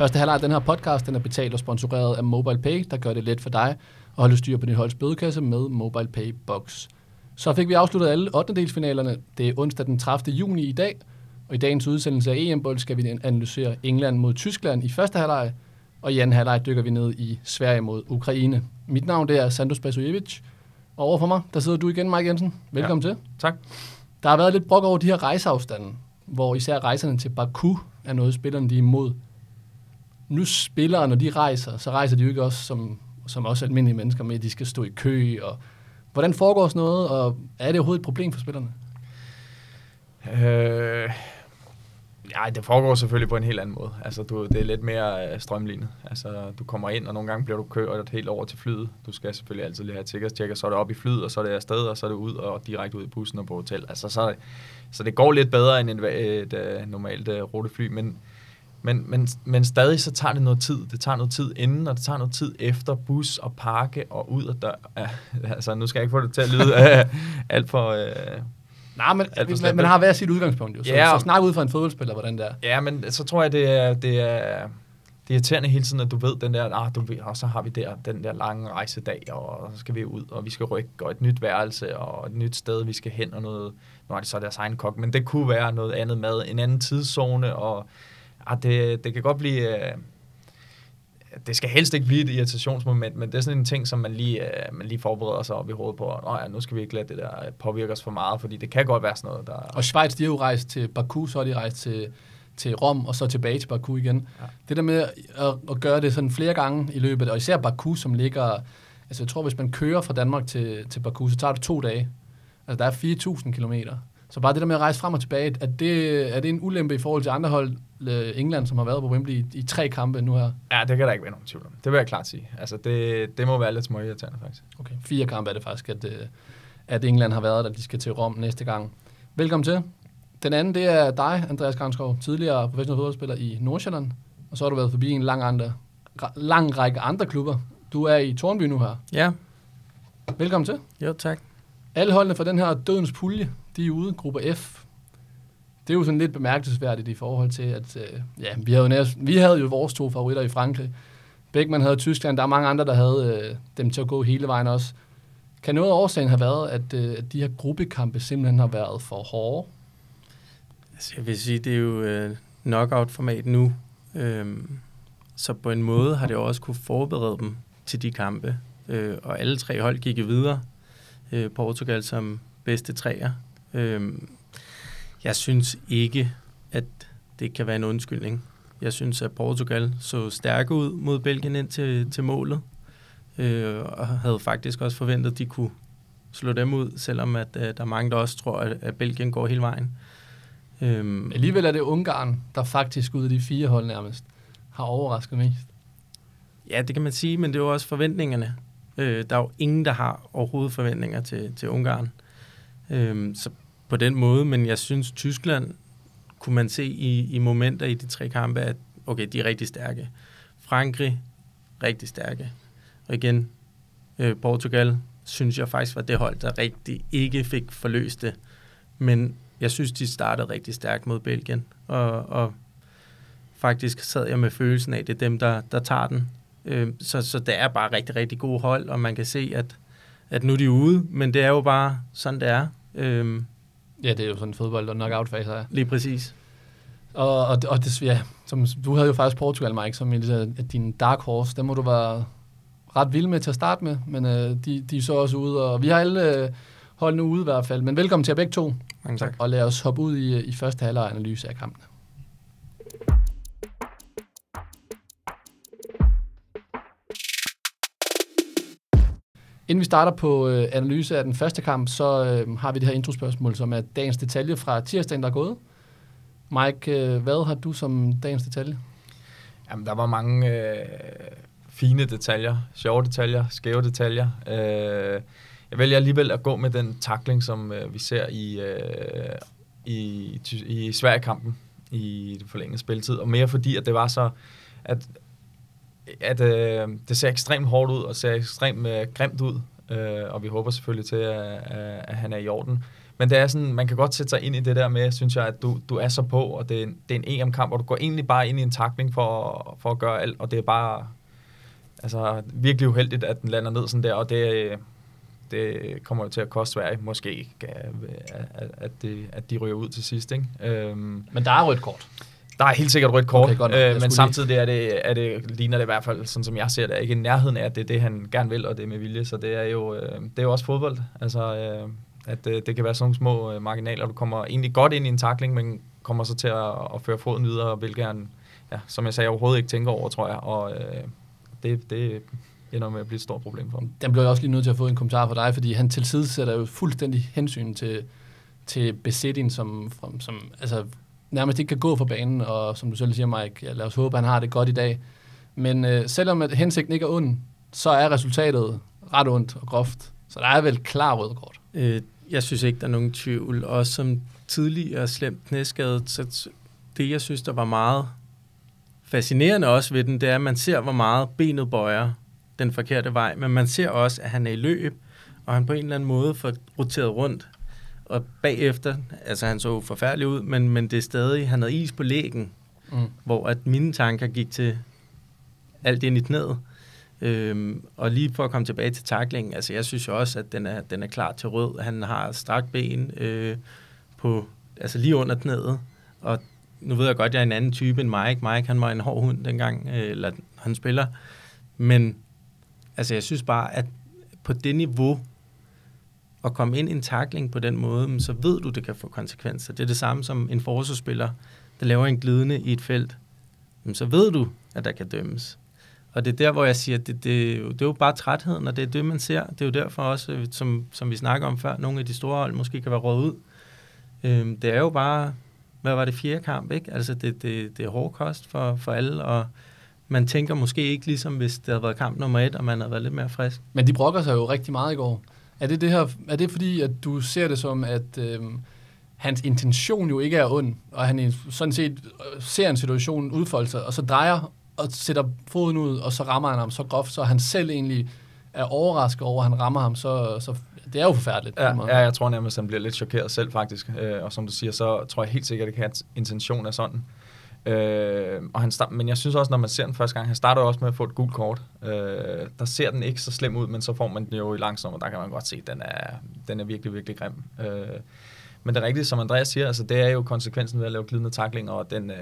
Første halvleg af den her podcast, den er betalt og sponsoreret af MobilePay, der gør det let for dig at holde styr på din holds bødekasse med MobilePay Box. Så fik vi afsluttet alle 8. delsfinalerne. Det er onsdag den 30. juni i dag, og i dagens udsendelse af EM-bold skal vi analysere England mod Tyskland i første halvleg, og i anden halvleg dykker vi ned i Sverige mod Ukraine. Mit navn det er Sandos Basojevic, og overfor mig, der sidder du igen, Mike Jensen. Velkommen ja. til. Tak. Der har været lidt brok over de her rejseafstande, hvor især rejserne til Baku er noget, spillerne de er imod. Nu spillere, når de rejser, så rejser de jo ikke også som, som også almindelige mennesker med, at de skal stå i kø. Og hvordan foregår sådan noget, og er det overhovedet et problem for spillerne? Øh, ja, det foregår selvfølgelig på en helt anden måde. Altså, du, det er lidt mere øh, strømlignet. Altså, du kommer ind, og nogle gange bliver du kørt helt over til flyet. Du skal selvfølgelig altid lige have et sikkerhedstjek, og så er det op i flyet, og så er det afsted, og så er det ud og direkte ud i bussen og på hotel. Altså, så, så det går lidt bedre end et, et, et, et normalt uh, rutefly, men, men, men, men stadig så tager det noget tid. Det tager noget tid inden, og det tager noget tid efter bus og parke og ud og dør. Altså, nu skal jeg ikke få det til at lyde uh, alt for... Uh, Nej, men man, man har hver sit udgangspunkt jo. Så, ja, så snak ud fra en fodboldspiller, hvordan det er. Ja, men så tror jeg, det er, det er, det er irriterende hele tiden, at du ved den der, ah, du ved, og så har vi der, den der lange rejsedag, og så skal vi ud, og vi skal rykke, og et nyt værelse, og et nyt sted, vi skal hen, og noget, nu er det så deres egen kok, men det kunne være noget andet mad, en anden tidszone, og ah, det, det kan godt blive, øh, det skal helst ikke blive et irritationsmoment, men det er sådan en ting, som man lige, øh, man lige forbereder sig op i hovedet på. Nå ja, nu skal vi ikke lade det der påvirke os for meget, fordi det kan godt være sådan noget, der... Og Schweiz, de har jo rejst til Baku, så har de rejst til, til Rom, og så tilbage til Baku igen. Ja. Det der med at, at gøre det sådan flere gange i løbet, og især Baku, som ligger... Altså jeg tror, hvis man kører fra Danmark til, til Baku, så tager det to dage. Altså der er 4.000 kilometer. Så bare det der med at rejse frem og tilbage, er det, er det en ulempe i forhold til andre hold, øh, England, som har været på Wembley i, i tre kampe nu her? Ja, det kan der ikke være nogen tvivl om. Det vil jeg klart sige. Altså, det, det må være lidt småirriterende, faktisk. Okay, fire kampe er det faktisk, at, øh, at England har været der, de skal til Rom næste gang. Velkommen til. Den anden, det er dig, Andreas Granskov, tidligere professionel fodboldspiller i Nordsjælland, og så har du været forbi en lang, andre, lang række andre klubber. Du er i Tornby nu her. Ja. Velkommen til. Jo, tak. Alle holdene fra den her dødens pulje, de er ude, gruppe F. Det er jo sådan lidt bemærkelsesværdigt i forhold til, at øh, ja, vi, havde jo nær, vi havde jo vores to favoritter i Frankrig. Beckmann havde Tyskland, der er mange andre, der havde øh, dem til at gå hele vejen også. Kan noget af årsagen have været, at, øh, at de her gruppekampe simpelthen har været for hårde? Altså, jeg vil sige, det er jo øh, knockout-format nu. Øhm, så på en måde har det også kunne forberede dem til de kampe. Øh, og alle tre hold gik videre. Øh, Portugal som bedste træer. Øhm, jeg synes ikke, at det kan være en undskyldning. Jeg synes, at Portugal så stærke ud mod Belgien ind til, til målet, øh, og havde faktisk også forventet, at de kunne slå dem ud, selvom at, øh, der er mange, der også tror, at, at Belgien går hele vejen. Øhm, Alligevel er det Ungarn, der faktisk ud af de fire hold nærmest har overrasket mest. Ja, det kan man sige, men det er jo også forventningerne. Øh, der er jo ingen, der har overhovedet forventninger til, til Ungarn. Øhm, så på den måde, men jeg synes, Tyskland kunne man se i, i momenter i de tre kampe, at okay, de er rigtig stærke. Frankrig, rigtig stærke. Og igen, øh, Portugal, synes jeg faktisk var det hold, der rigtig ikke fik forløst det. Men jeg synes, de startede rigtig stærkt mod Belgien. Og, og faktisk sad jeg med følelsen af, at det er dem, der, der tager den. Øh, så, så det er bare rigtig, rigtig gode hold, og man kan se, at, at nu er de ude, men det er jo bare sådan, det er. Øh, Ja, det er jo sådan fodbold og knockout-fase her. Lige præcis. Og, og, og det, ja, som, du havde jo faktisk Portugal, Mike, som en, din dark horse. Den må du være ret vild med til at starte med, men øh, de, de er så også ude, og vi har alle øh, holdt nu ude i hvert fald. Men velkommen til jer begge to. Mange tak. Og lad os hoppe ud i, i første halvleg analyse af kampen. Inden vi starter på øh, analyse af den første kamp, så øh, har vi det her introspørgsmål, som er dagens detalje fra tirsdagen, der er gået. Mike, øh, hvad har du som dagens detalje? Jamen, der var mange øh, fine detaljer, sjove detaljer, skæve detaljer. Øh, jeg vælger alligevel at gå med den takling, som øh, vi ser i, øh, i, i Sverige-kampen i det forlængede spilletid, og mere fordi, at det var så, at at øh, det ser ekstremt hårdt ud og ser ekstremt øh, grimt ud, øh, og vi håber selvfølgelig til, at, at, han er i orden. Men det er sådan, man kan godt sætte sig ind i det der med, synes jeg, at du, du er så på, og det er en, det er en EM-kamp, og du går egentlig bare ind i en takling for, for at gøre alt, og det er bare altså, virkelig uheldigt, at den lander ned sådan der, og det, det kommer jo til at koste Sverige, måske, at, at, de, at de ryger ud til sidst. Ikke? Øhm, Men der er rødt kort. Der er helt sikkert rødt kort, Okay, øh, men samtidig er det, er det, ligner det i hvert fald, sådan som jeg ser det, ikke i nærheden af, at det er det, han gerne vil, og det er med vilje. Så det er jo, øh, det er jo også fodbold. Altså, øh, at øh, det kan være sådan nogle små øh, marginaler. Du kommer egentlig godt ind i en takling, men kommer så til at, at føre foden videre, hvilket han, ja, som jeg sagde, overhovedet ikke tænker over, tror jeg. Og øh, det, det ender med at blive et stort problem for ham. Den blev jeg også lige nødt til at få en kommentar fra dig, fordi han tilsidesætter jo fuldstændig hensyn til, til Besettin, som, som, som altså, nærmest ikke kan gå for banen, og som du selv siger, Mike, ja, lad os håbe, han har det godt i dag. Men øh, selvom at hensigten ikke er ond, så er resultatet ret ondt og groft. Så der er vel klar rød kort. Øh, jeg synes ikke, der er nogen tvivl. Og som tidligere slemt knæskadet, så det, jeg synes, der var meget fascinerende også ved den, det er, at man ser, hvor meget benet bøjer den forkerte vej, men man ser også, at han er i løb, og han på en eller anden måde får roteret rundt. Og bagefter, altså han så forfærdelig ud, men, men det er stadig, han havde is på lægen, mm. hvor at mine tanker gik til alt ind i knæet. Øhm, og lige for at komme tilbage til taklingen, altså jeg synes jo også, at den er, den er klar til rød. Han har strakt ben øh, på, altså lige under knæet, og nu ved jeg godt, at jeg er en anden type end Mike. Mike, han var en hård hund dengang, øh, eller han spiller. Men altså jeg synes bare, at på det niveau, at komme ind i en takling på den måde, så ved du, det kan få konsekvenser. Det er det samme som en forsvarsspiller, der laver en glidende i et felt. Så ved du, at der kan dømmes. Og det er der, hvor jeg siger, at det, det, det er jo bare trætheden, og det er det, man ser. Det er jo derfor også, som, som vi snakker om før, nogle af de store hold måske kan være råd ud. Øhm, det er jo bare, hvad var det, fjerde kamp, ikke? Altså, det, det, det er hård kost for, for alle, og man tænker måske ikke ligesom, hvis det havde været kamp nummer et, og man havde været lidt mere frisk. Men de brokker sig jo rigtig meget i går. Er det, det her, er det fordi, at du ser det som, at øhm, hans intention jo ikke er ond, og han sådan set øh, ser en situation udfolde sig, og så drejer og sætter foden ud, og så rammer han ham så groft, så han selv egentlig er overrasket over, at han rammer ham, så, så det er jo forfærdeligt. Ja, ja, jeg tror nærmest, at han bliver lidt chokeret selv faktisk. Øh, og som du siger, så tror jeg helt sikkert, at have intention af sådan. Øh, og han start, men jeg synes også, når man ser den første gang, han starter også med at få et gult kort. Øh, der ser den ikke så slem ud, men så får man den jo i langsomt, og der kan man godt se, at den er, den er virkelig, virkelig grim. Øh, men det er rigtigt, som Andreas siger, altså, det er jo konsekvensen ved at lave glidende takling, og den, øh,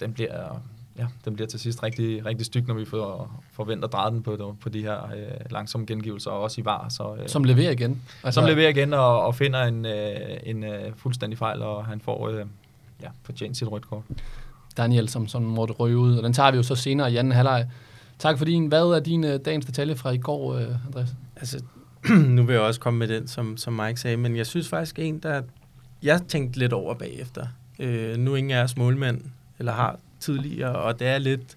den bliver ja, den bliver til sidst rigtig, rigtig styg, når vi får, forventer at dreje den på, på de her øh, langsomme gengivelser, og også i var. Så, øh, som leverer igen. Altså, som leverer igen og, og finder en, øh, en øh, fuldstændig fejl, og han får øh, ja, fortjent sit rødt kort. Daniel, som, som måtte røve ud, og den tager vi jo så senere i anden halvleg. Tak for din. Hvad er din øh, dagens detalje fra i går, øh, Andreas? Altså, nu vil jeg også komme med den, som, som Mike sagde, men jeg synes faktisk en, der... Jeg tænkte lidt over bagefter. Øh, nu ingen af os målmænd, eller har tidligere, og det er lidt,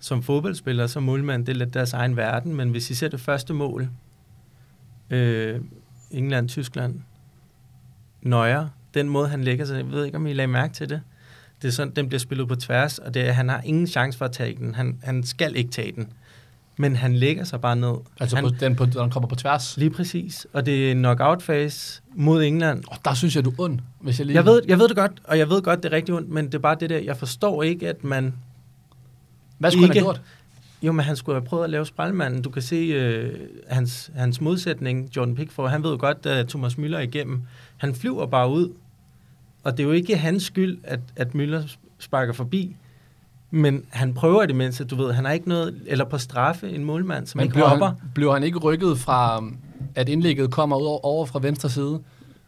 som fodboldspiller, som målmand, det er lidt deres egen verden, men hvis I ser det første mål, øh, England, Tyskland, Nøjer, den måde han lægger sig, jeg ved ikke, om I lagde mærke til det, det er sådan, den bliver spillet på tværs, og det er, han har ingen chance for at tage den. Han, han skal ikke tage den. Men han lægger sig bare ned. Altså han, på, den, på, den kommer på tværs? Lige præcis. Og det er knockout phase mod England. Oh, der synes jeg, du er ond. Hvis jeg, lige... jeg, ved, jeg ved det godt, og jeg ved godt, det er rigtig ondt, men det er bare det der, jeg forstår ikke, at man... Hvad skulle ikke, han have gjort? Jo, men han skulle have prøvet at lave spejlmanden. Du kan se uh, hans, hans modsætning, Jordan Pickford, han ved jo godt, at Thomas Müller er igennem. Han flyver bare ud, og det er jo ikke hans skyld, at, at Müller sparker forbi. Men han prøver det mindste, du ved, han har ikke noget, eller på straffe, en målmand, som Men ikke bliver hopper. han, bliver han ikke rykket fra, at indlægget kommer ud over fra venstre side?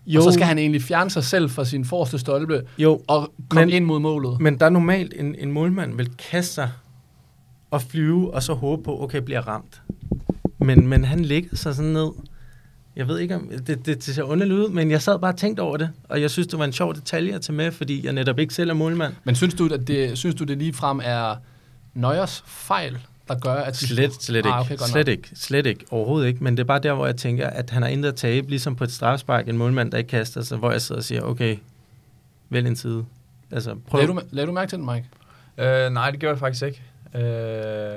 Jo. Og så skal han egentlig fjerne sig selv fra sin forreste stolpe jo, og komme men, ind mod målet. Men der er normalt, en, en målmand vil kaste sig og flyve, og så håbe på, okay, bliver ramt. Men, men han ligger sig sådan ned, jeg ved ikke, om det, det, det ser underligt ud, men jeg sad bare og tænkte over det, og jeg synes, det var en sjov detalje at tage med, fordi jeg netop ikke selv er målmand. Men synes du, at det, synes du, det lige frem er Nøjers fejl, der gør, at... De slet, slet ikke. Ah, okay, slet ikke. Slet ikke. Overhovedet ikke. Men det er bare der, hvor jeg tænker, at han har intet at tabe, ligesom på et strafspark, en målmand, der ikke kaster sig, hvor jeg sidder og siger, okay, vælg en side. Altså, prøv. Lad du, lad du mærke til den, Mike? Øh, nej, det gjorde jeg faktisk ikke. Øh,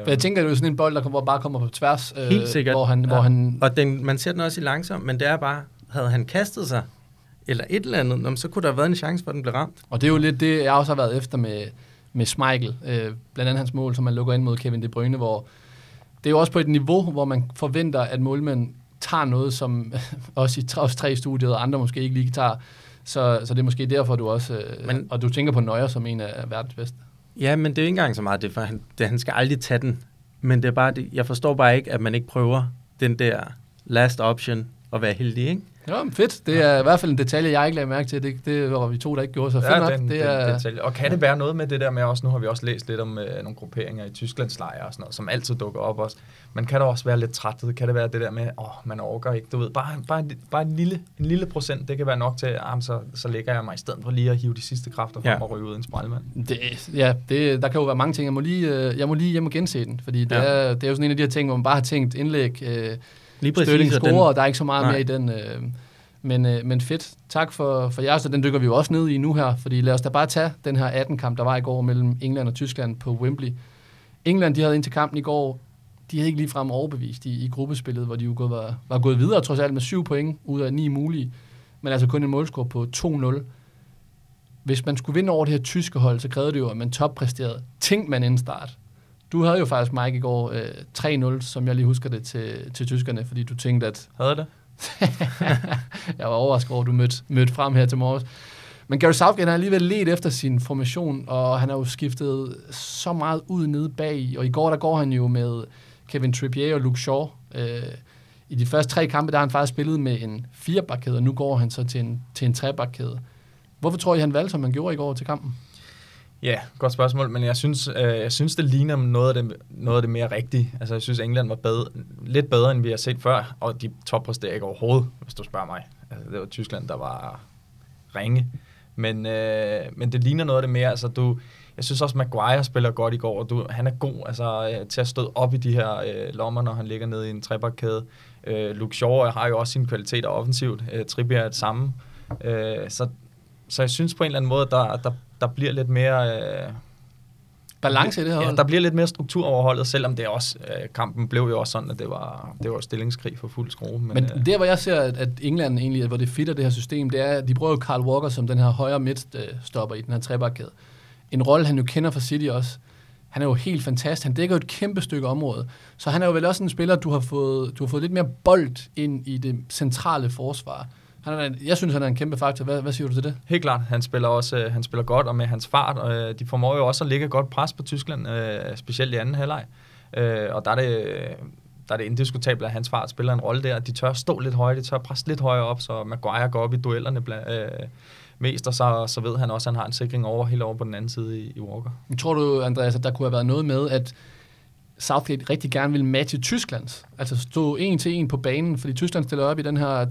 For jeg tænker, det er jo sådan en bold, der kommer, bare kommer på tværs. Helt sikkert. Hvor han, ja. hvor han og den, man ser den også i langsom, men det er bare, havde han kastet sig eller et eller andet, så kunne der have været en chance for, at den blev ramt. Og det er jo lidt det, jeg også har været efter med, med Schmeichel. Øh, blandt andet hans mål, som man lukker ind mod Kevin De Bruyne, hvor det er jo også på et niveau, hvor man forventer, at målmanden tager noget, som også i os tre studiet og andre måske ikke lige tager. Så, så det er måske derfor, du også... Øh, Men, og du tænker på Nøjer som en af verdens bedste. Ja, men det er ikke engang så meget det, for han, det, han skal aldrig tage den. Men det er bare, det, jeg forstår bare ikke, at man ikke prøver den der last option at være heldig, ikke? Ja, fedt. Det er i hvert fald en detalje, jeg ikke lagde mærke til. Det, det var vi to, der ikke gjorde, så fedt ja, nok. Den, det er, detalje. Og kan det være noget med det der med også, nu har vi også læst lidt om uh, nogle grupperinger i Tysklands lejre og sådan noget, som altid dukker op også. Men kan der også være lidt trættet? Kan det være det der med, åh, oh, man overgår ikke, du ved, bare, bare, bare en, lille, en lille procent, det kan være nok til, at ah, så, så lægger jeg mig i stedet for lige at hive de sidste kræfter frem ja. og ryge ud en sprællemand. Det, ja, det, der kan jo være mange ting. Jeg må lige, øh, jeg må lige hjem og gense den, fordi det, ja. er, det er jo sådan en af de her ting, hvor man bare har tænkt indlæg, øh, Lige præcis, Støtting score, den, og der er ikke så meget nej. mere i den. Øh, men, øh, men fedt. Tak for, for jer, så den dykker vi jo også ned i nu her, fordi lad os da bare tage den her 18-kamp, der var i går mellem England og Tyskland på Wembley. England, de havde ind til kampen i går, de havde ikke ligefrem overbevist i, i gruppespillet, hvor de jo gået, var, var gået videre, trods alt med syv point ud af ni mulige, men altså kun en målscore på 2-0. Hvis man skulle vinde over det her tyske hold, så krævede det jo, at man toppræsterede. Tænk man inden start. Du havde jo faktisk, Mike, i går øh, 3-0, som jeg lige husker det, til, til tyskerne, fordi du tænkte, at... Havde det? jeg var overrasket over, at du mødte, mødte frem her til morges. Men Gary Southgate har alligevel let efter sin formation, og han har jo skiftet så meget ud nede bag. Og i går, der går han jo med Kevin Trippier og Luke Shaw. Øh, I de første tre kampe, der har han faktisk spillet med en firebakkæde, og nu går han så til en, til en trebakkæde. Hvorfor tror I, han valgte, som han gjorde i går til kampen? Ja, godt spørgsmål, men jeg synes, øh, jeg synes det ligner noget af det, noget af det mere rigtige. Altså, jeg synes, England var bedre, lidt bedre, end vi har set før, og de toppræsterer ikke overhovedet, hvis du spørger mig. Altså, det var Tyskland, der var ringe. Men, øh, men det ligner noget af det mere. Altså, du, jeg synes også, Maguire spiller godt i går, og du, han er god altså, øh, til at stå op i de her øh, lommer, når han ligger nede i en trebakkæde. Øh, Luke Shaw øh, har jo også sine kvaliteter offensivt. Øh, Trippier er det samme. Øh, så, så jeg synes på en eller anden måde, der, der der bliver lidt mere... Øh, Balance i det her Ja, der bliver lidt mere struktur over holdet, selvom det også, øh, kampen blev jo også sådan, at det var, det var stillingskrig for fuld skrue. Men, men øh, der, hvor jeg ser, at, at England egentlig, hvor det fitter det her system, det er, at de bruger jo Carl Walker som den her højre midtstopper i den her trebakkæde. En rolle, han jo kender fra City også. Han er jo helt fantastisk. Han dækker jo et kæmpe stykke område. Så han er jo vel også en spiller, du har fået, du har fået lidt mere bold ind i det centrale forsvar. Han er, jeg synes, han er en kæmpe faktor. Hvad, hvad siger du til det? Helt klart. Han spiller også øh, han spiller godt, og med hans fart, og øh, de formår jo også at lægge godt pres på Tyskland, øh, specielt i anden halvleg. Øh, og der er det, der er det indiskutabelt, at hans fart spiller en rolle der. De tør stå lidt højt, de tør presse lidt højere op, så Maguire går op i duellerne blandt, øh, mest, og så, så ved han også, at han har en sikring over helt over på den anden side i, i Walker. Tror du, Andreas, at der kunne have været noget med, at Southgate rigtig gerne vil matche Tysklands. Altså stå en til en på banen, fordi Tyskland stiller op i den her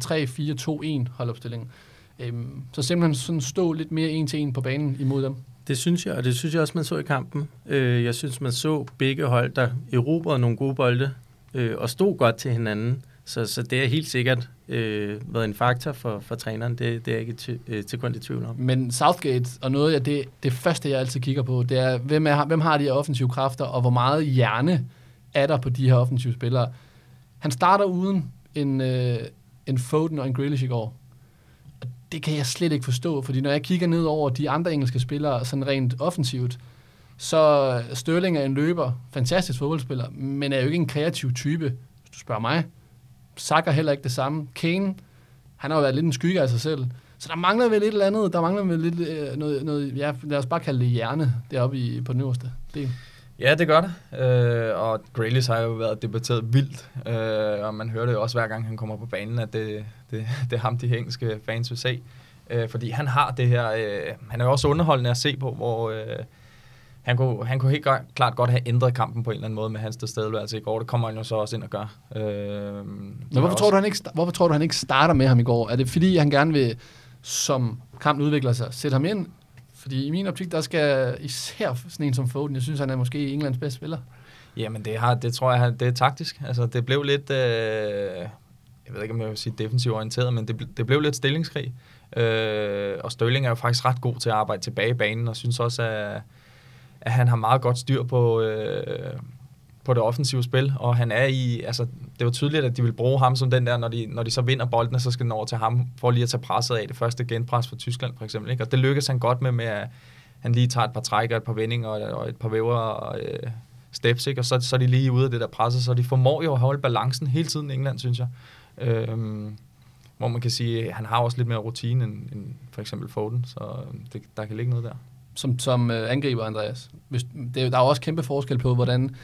3-4-2-1 holdopstilling. Øhm, så simpelthen sådan stå lidt mere en til en på banen imod dem. Det synes jeg, og det synes jeg også, man så i kampen. Øh, jeg synes, man så begge hold, der erobrede nogle gode bolde øh, og stod godt til hinanden. Så, så det er helt sikkert øh, været en faktor for, for træneren. Det, det er jeg ikke til, øh, til kun i tvivl om. Men Southgate, og noget af det, det første, jeg altid kigger på, det er, hvem, er, hvem har de her offensive kræfter, og hvor meget hjerne er der på de her offensive spillere. Han starter uden en, øh, en Foden og en Grealish i går. Og det kan jeg slet ikke forstå, fordi når jeg kigger ned over de andre engelske spillere, sådan rent offensivt, så Sterling er en løber, fantastisk fodboldspiller, men er jo ikke en kreativ type, hvis du spørger mig. Saka heller ikke det samme. Kane, han har jo været lidt en skygge af sig selv. Så der mangler vel et eller andet, der mangler vel lidt øh, noget, noget, ja, lad os bare kalde det hjerne, deroppe i, på den øverste del. Ja, det gør det. Øh, og Grealish har jo været debatteret vildt, øh, og man hører det jo også hver gang, han kommer på banen, at det, det, det er ham, de engelske fans vil se. Øh, fordi han har det her, øh, han er jo også underholdende at se på, hvor øh, han, kunne, han kunne helt klart godt have ændret kampen på en eller anden måde med hans tilstedeværelse i går. Det kommer han jo så også ind og gør. Øh, Men hvorfor, også... tror du, han ikke, hvorfor tror du, han ikke starter med ham i går? Er det fordi, han gerne vil, som kampen udvikler sig, sætte ham ind, fordi i min optik, der skal især sådan en som Foden, jeg synes, han er måske Englands bedste spiller. Jamen, det, har, det tror jeg, det er taktisk. Altså, det blev lidt, øh, jeg ved ikke, om jeg vil sige defensivt orienteret, men det, det blev lidt stillingskrig. Øh, og Støling er jo faktisk ret god til at arbejde tilbage i banen, og synes også, at, at han har meget godt styr på, øh, på det offensive spil, og han er i, altså, det var tydeligt, at de vil bruge ham som den der, når de, når de så vinder bolden, så skal den over til ham, for lige at tage presset af det første genpres for Tyskland, for eksempel, ikke? og det lykkes han godt med, med at han lige tager et par træk og et par vendinger og, og et par væver og øh, steps, ikke? og så, så er de lige ude af det der presse, så de formår jo at holde balancen hele tiden i England, synes jeg. Øhm, hvor man kan sige, at han har også lidt mere rutine end, end for eksempel Foden, så øhm, det, der kan ligge noget der. Som, som øh, angriber, Andreas. Hvis, det, der er jo også kæmpe forskel på, hvordan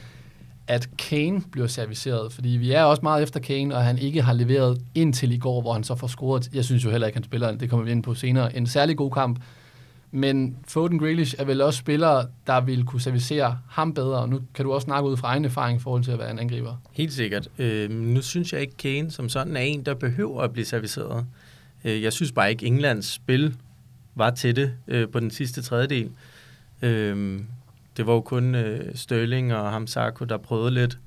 at Kane bliver serviceret, fordi vi er også meget efter Kane, og han ikke har leveret indtil i går, hvor han så får scoret. Jeg synes jo heller ikke, han spiller, det kommer vi ind på senere, en særlig god kamp. Men Foden Grealish er vel også spillere, der vil kunne servicere ham bedre. Nu kan du også snakke ud fra egen erfaring i forhold til at være en angriber. Helt sikkert. Øh, nu synes jeg ikke, Kane som sådan er en, der behøver at blive serviceret. Øh, jeg synes bare ikke, Englands spil var til det øh, på den sidste tredjedel. Øh, det var jo kun øh, Sterling og ham Sarko, der prøvede lidt.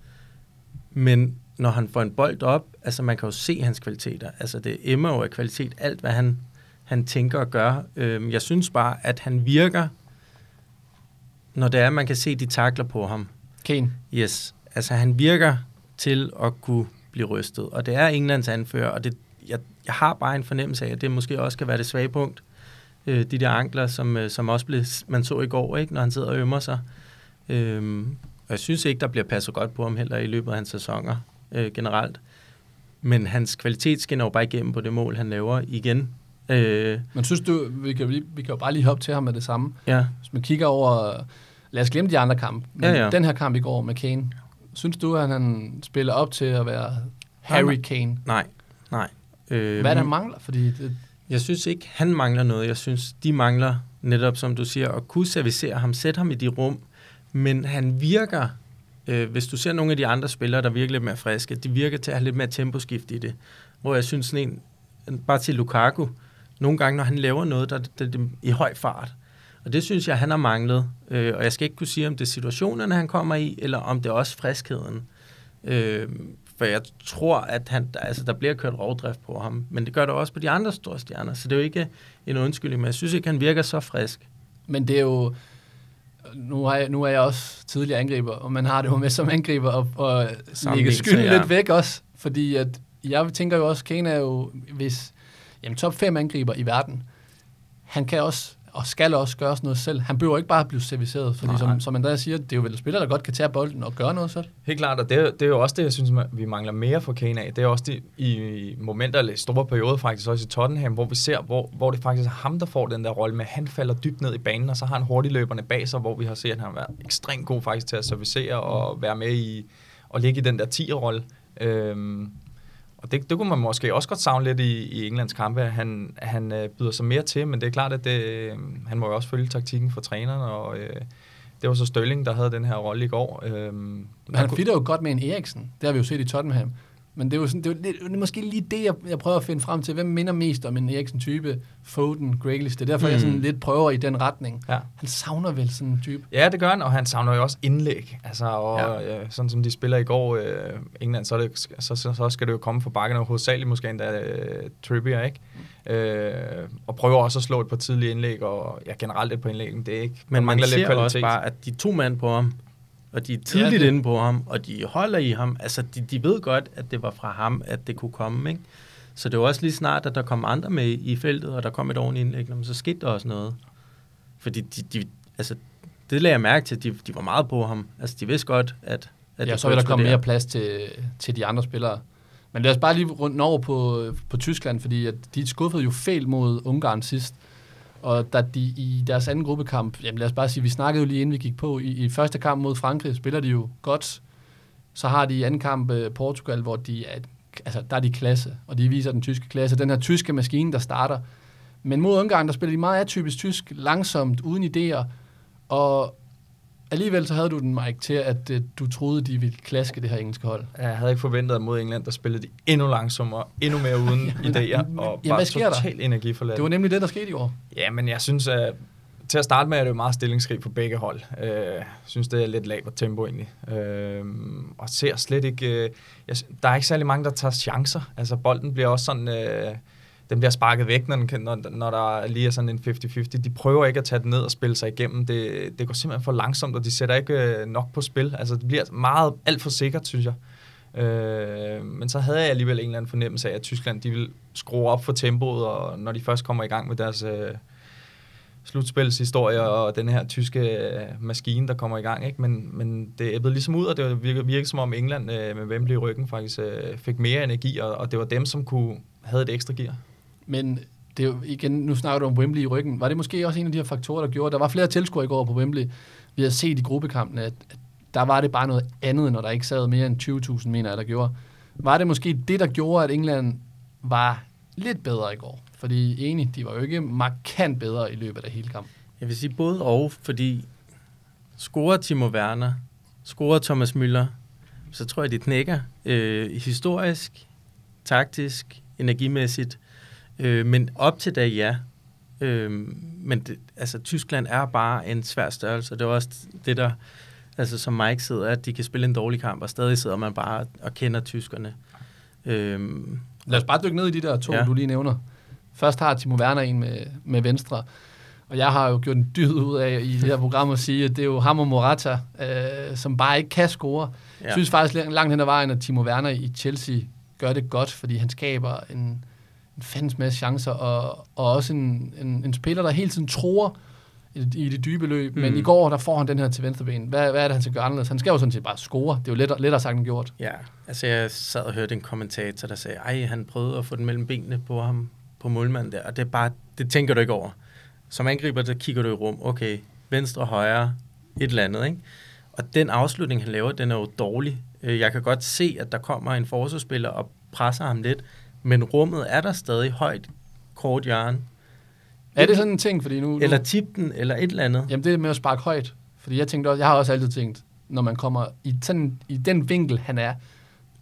Men når han får en bold op, altså man kan jo se hans kvaliteter. Altså det emmer jo af kvalitet, alt hvad han han tænker og gør. Øh, jeg synes bare, at han virker, når det er, man kan se de takler på ham. Kane? Yes. Altså, han virker til at kunne blive rystet. Og det er Englands anfører, og det, jeg, jeg har bare en fornemmelse af, at det måske også kan være det svage punkt. Øh, de der ankler, som, øh, som også blev, man så i går, ikke, når han sidder og ømmer sig. Øh, og jeg synes ikke, der bliver passet godt på ham heller i løbet af hans sæsoner øh, generelt. Men hans kvalitet skinner jo bare igennem på det mål, han laver igen Øh, Men synes du, vi kan, vi, vi kan jo bare lige hoppe til ham med det samme. Ja. Hvis man kigger over, lad os glemme de andre kampe, men ja, ja. den her kamp i går med Kane, synes du, at han spiller op til at være Harry Kane? Nej, nej. Øh, Hvad er det, han mangler? Fordi det... Jeg synes ikke, han mangler noget. Jeg synes, de mangler netop, som du siger, at kunne servicere ham, sætte ham i de rum, men han virker, øh, hvis du ser nogle af de andre spillere, der virker lidt mere friske, de virker til at have lidt mere temposkift i det. Hvor jeg synes sådan en, bare til Lukaku, nogle gange, når han laver noget, der, der, der i høj fart. Og det synes jeg, han har manglet. Øh, og jeg skal ikke kunne sige, om det er situationerne, han kommer i, eller om det er også friskheden. Øh, for jeg tror, at han, altså, der bliver kørt rovdrift på ham. Men det gør det også på de andre store stjerner. Så det er jo ikke en undskyldning, men jeg synes ikke, han virker så frisk. Men det er jo... Nu er, jeg, nu er jeg også tidligere angriber, og man har det jo med som angriber og, og lægge skylden ja. lidt væk også. Fordi at jeg tænker jo også, Kane er jo, hvis jamen, top 5 angriber i verden. Han kan også og skal også gøre noget selv. Han behøver ikke bare blive serviceret, fordi som, som Andreas siger, det er jo vel spiller, der godt kan tage bolden og gøre noget selv. Helt klart, og det er, det er jo også det, jeg synes, vi mangler mere for Kane af. Det er også de, i momenter, eller store perioder faktisk, også i Tottenham, hvor vi ser, hvor, hvor det faktisk er ham, der får den der rolle med, at han falder dybt ned i banen, og så har han hurtigt løberne bag sig, hvor vi har set, at han har været ekstremt god faktisk til at servicere og være med i, og ligge i den der 10'er-rolle. Øhm, og det, det kunne man måske også godt savne lidt i, i Englands kampe, at han, han øh, byder sig mere til, men det er klart, at det, øh, han må jo også følge taktikken for træneren, og øh, det var så Stølling, der havde den her rolle i går. Øh, men han fitter jo godt med en Eriksen, det har vi jo set i Tottenham. Men det er jo sådan, det er, det er måske lige det, jeg, jeg prøver at finde frem til. Hvem minder mest om en Eriksen-type? Foden, Grealish. Det er derfor, mm. jeg sådan lidt prøver i den retning. Ja. Han savner vel sådan en type. Ja, det gør han, og han savner jo også indlæg. Altså, og ja. øh, sådan som de spiller i går, øh, England, så, det, så, så, så skal det jo komme fra bakken, og hovedsageligt måske endda øh, Trippier, ikke? Mm. Øh, og prøver også at slå et par tidlige indlæg, og ja, generelt et på indlæg, men det er ikke... Men man ser lidt kvalitet. også bare, at de to mand på ham, og de er tidligt ja, det... inde på ham, og de holder i ham. Altså, de, de ved godt, at det var fra ham, at det kunne komme, ikke? Så det var også lige snart, at der kom andre med i feltet, og der kom et ordentligt indlæg, men så skete der også noget. Fordi de, de, altså, det lagde jeg mærke til, de, de var meget på ham. Altså, de vidste godt, at... at ja, så vil der komme mere plads til, til de andre spillere. Men lad os bare lige rundt over på, på Tyskland, fordi at de skuffede jo fejl mod Ungarn sidst. Og da de i deres anden gruppekamp, jamen lad os bare sige, vi snakkede jo lige inden vi gik på, i, i første kamp mod Frankrig spiller de jo godt. Så har de i anden kamp uh, Portugal, hvor de er, altså, der er de klasse, og de viser den tyske klasse. Den her tyske maskine, der starter. Men mod Ungarn, der spiller de meget atypisk tysk, langsomt, uden idéer. Og alligevel så havde du den, Mike, til at uh, du troede, de ville klaske det her engelske hold. Jeg havde ikke forventet, at mod England, der spillede de endnu langsommere, endnu mere uden idéer, og ja, bare totalt energiforladt. Det var nemlig det, der skete i år. Ja, men jeg synes, at til at starte med er det jo meget stillingsskrig på begge hold. Jeg øh, synes, det er lidt lavt tempo egentlig. Øh, og ser slet ikke... Øh, jeg, der er ikke særlig mange, der tager chancer. Altså, bolden bliver også sådan... Øh, den bliver sparket væk, når, den, kan- når, når der lige er sådan en 50-50. De prøver ikke at tage den ned og spille sig igennem. Det, det går simpelthen for langsomt, og de sætter ikke øh, nok på spil. Altså, det bliver meget alt for sikkert, synes jeg. Øh, men så havde jeg alligevel en eller anden fornemmelse af, at Tyskland de vil skrue op for tempoet, og når de først kommer i gang med deres øh, slutspilshistorie og den her tyske øh, maskine, der kommer i gang. Ikke? Men, men det æbbede ligesom ud, og det virkede, virkede som om England øh, med Wembley i ryggen faktisk øh, fik mere energi, og, og det var dem, som kunne havde et ekstra gear. Men det er jo igen, nu snakker du om Wembley i ryggen. Var det måske også en af de her faktorer, der gjorde, der var flere tilskuere i går på Wembley. Vi har set i gruppekampene, at, at der var det bare noget andet, når der ikke sad mere end 20.000, mener jeg, der gjorde. Var det måske det, der gjorde, at England var lidt bedre i går? Fordi enig, de var jo ikke markant bedre i løbet af hele kampen. Jeg vil sige både og, fordi scorer Timo Werner, scorer Thomas Müller, så tror jeg, de knækker. Øh, historisk, taktisk, energimæssigt. Øh, men op til da, ja. Øh, men det, altså, Tyskland er bare en svær størrelse, og det er også det, der, altså, som Mike sidder, at de kan spille en dårlig kamp, og stadig sidder man bare og kender tyskerne. Øh, Lad os bare dykke ned i de der to, Ja. du lige nævner. Først har Timo Werner en med, med venstre, og jeg har jo gjort en dyd ud af i det her program at sige, at det er jo ham og Morata, øh, som bare ikke kan score. ja. Jeg synes faktisk lang- langt hen ad vejen, at Timo Werner i Chelsea gør det godt, fordi han skaber en, en fandens masse chancer, og, og også en, en, en spiller, der hele tiden tror i, i det dybe løb. Mm. Men i går, der får han den her til venstreben. Hvad, hvad er det, han skal gøre anderledes? Han skal jo sådan set bare score. Det er jo lettere, lettere sagt end gjort. Ja, altså jeg sad og hørte en kommentator, der sagde, ej, han prøvede at få den mellem benene på ham, på målmanden der, og det er bare, det tænker du ikke over. Som angriber, der kigger du i rum, okay, venstre, højre, et eller andet, ikke? Og den afslutning, han laver, den er jo dårlig. Øh, Jeg kan godt se, at der kommer en forsvarsspiller og presser ham lidt, men rummet er der stadig højt, kort hjørne. Er det sådan en ting? Fordi nu, Eller tip den, eller et eller andet. Jamen det er med at sparke højt. Fordi jeg tænkte også, jeg har også altid tænkt, når man kommer i, sådan, i den vinkel, han er,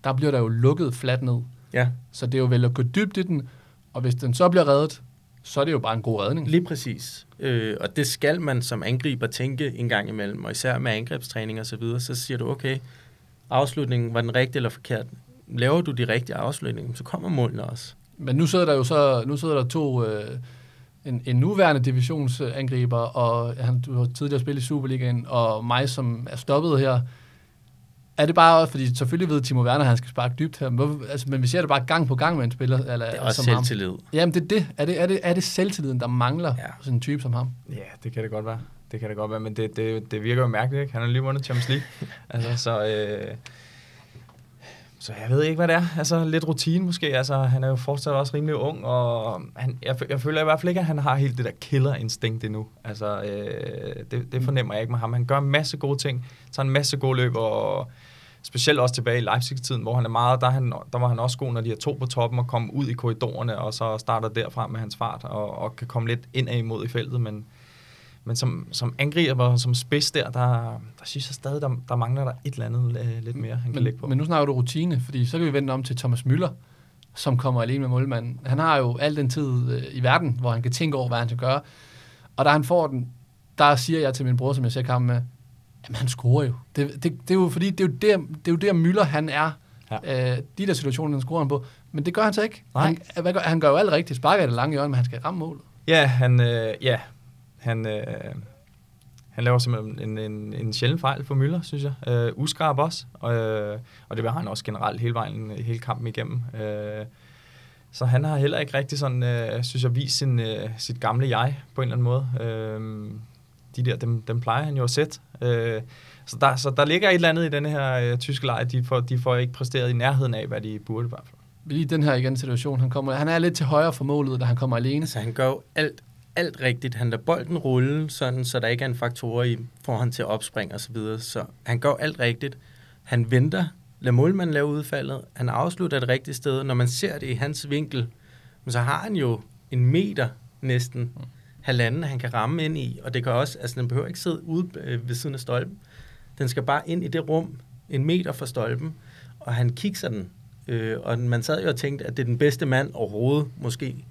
der bliver der jo lukket fladt ned. Ja, Så det er jo vel at gå dybt i den, og hvis den så bliver reddet, så er det jo bare en god redning. Lige præcis. Øh, og det skal man som angriber tænke en gang imellem, og især med angrebstræning og så videre, så siger du, okay, afslutningen var den rigtig eller forkert. Laver du de rigtige afslutninger, så kommer målene også. Men nu sidder der jo så nu sidder der to, øh, en, en nuværende divisionsangriber, og han, du har tidligere spillet i Superligaen, og mig, som er stoppet her. Er det bare, fordi selvfølgelig ved Timo Werner, at han skal sparke dybt her, men, hvorfor, altså, men vi ser det bare gang på gang med en spiller. Eller, Det er også som ham. selvtillid. Jamen det er det. Er det, er det, er det selvtilliden, der mangler ja. sådan en type som ham? Ja, det kan det godt være. Det kan det godt være, men det, det, det virker jo mærkeligt, ikke? Han har lige vundet Champions League. altså, så, øh, så jeg ved ikke, hvad det er. Altså, lidt rutine måske. Altså, han er jo fortsat også rimelig ung, og han, jeg, jeg føler i hvert fald ikke, at han har helt det der killer-instinkt endnu. Altså, øh, det, det fornemmer jeg ikke med ham. Han gør en masse gode ting, tager en masse gode løb, og specielt også tilbage i Leipzig-tiden, hvor han er meget, der, er han, der var han også god, når de har to på toppen og komme ud i korridorerne, og så starter derfra med hans fart, og, og kan komme lidt ind imod i feltet, men men som, som angriber, som spids der, der, der synes jeg stadig, der, der mangler der et eller andet øh, lidt mere, han kan lægge på. Men, men nu snakker du rutine, fordi så kan vi vende om til Thomas Müller, som kommer alene med målmanden. Han har jo al den tid øh, i verden, hvor han kan tænke over, hvad han skal gøre. Og da han får den, der siger jeg til min bror, som jeg ser kampen med, jamen han scorer jo. Det, det, det, er jo fordi, det er jo der, det er jo der Müller han er. Ja. Øh, de der situationer, han scorer han på. Men det gør han så ikke. Nej. Han, hvad gør, han gør jo alt rigtigt. Sparker i det lange hjørne, men han skal ramme målet. Ja, han, øh, ja, han, øh, han laver simpelthen en, en, en sjælden fejl for Møller, synes jeg. Øh, uskarp også, og, øh, og det var han også generelt hele vejen, hele kampen igennem. Øh, så han har heller ikke rigtig sådan, øh, synes jeg, vist sin, øh, sit gamle jeg på en eller anden måde. Øh, de der, dem, dem plejer han jo at sætte. Øh, så, der, så der ligger et eller andet i denne her øh, tyske leg. De får, de får ikke præsteret i nærheden af, hvad de burde i hvert fald. Lige den her igen situation, han kommer, han er lidt til højre for målet, da han kommer alene. Altså, han gør jo alt, alt rigtigt. Han lader bolden rulle, sådan, så der ikke er en faktor i forhånd til opspring og så videre. Så han gør alt rigtigt. Han venter, lader målmanden lave udfaldet. Han afslutter et rigtigt sted. Når man ser det i hans vinkel, så har han jo en meter næsten halvanden, han kan ramme ind i. Og det kan også, altså den behøver ikke sidde ude øh, ved siden af stolpen. Den skal bare ind i det rum, en meter fra stolpen, og han kigger den. Øh, og man sad jo og tænkte, at det er den bedste mand overhovedet, måske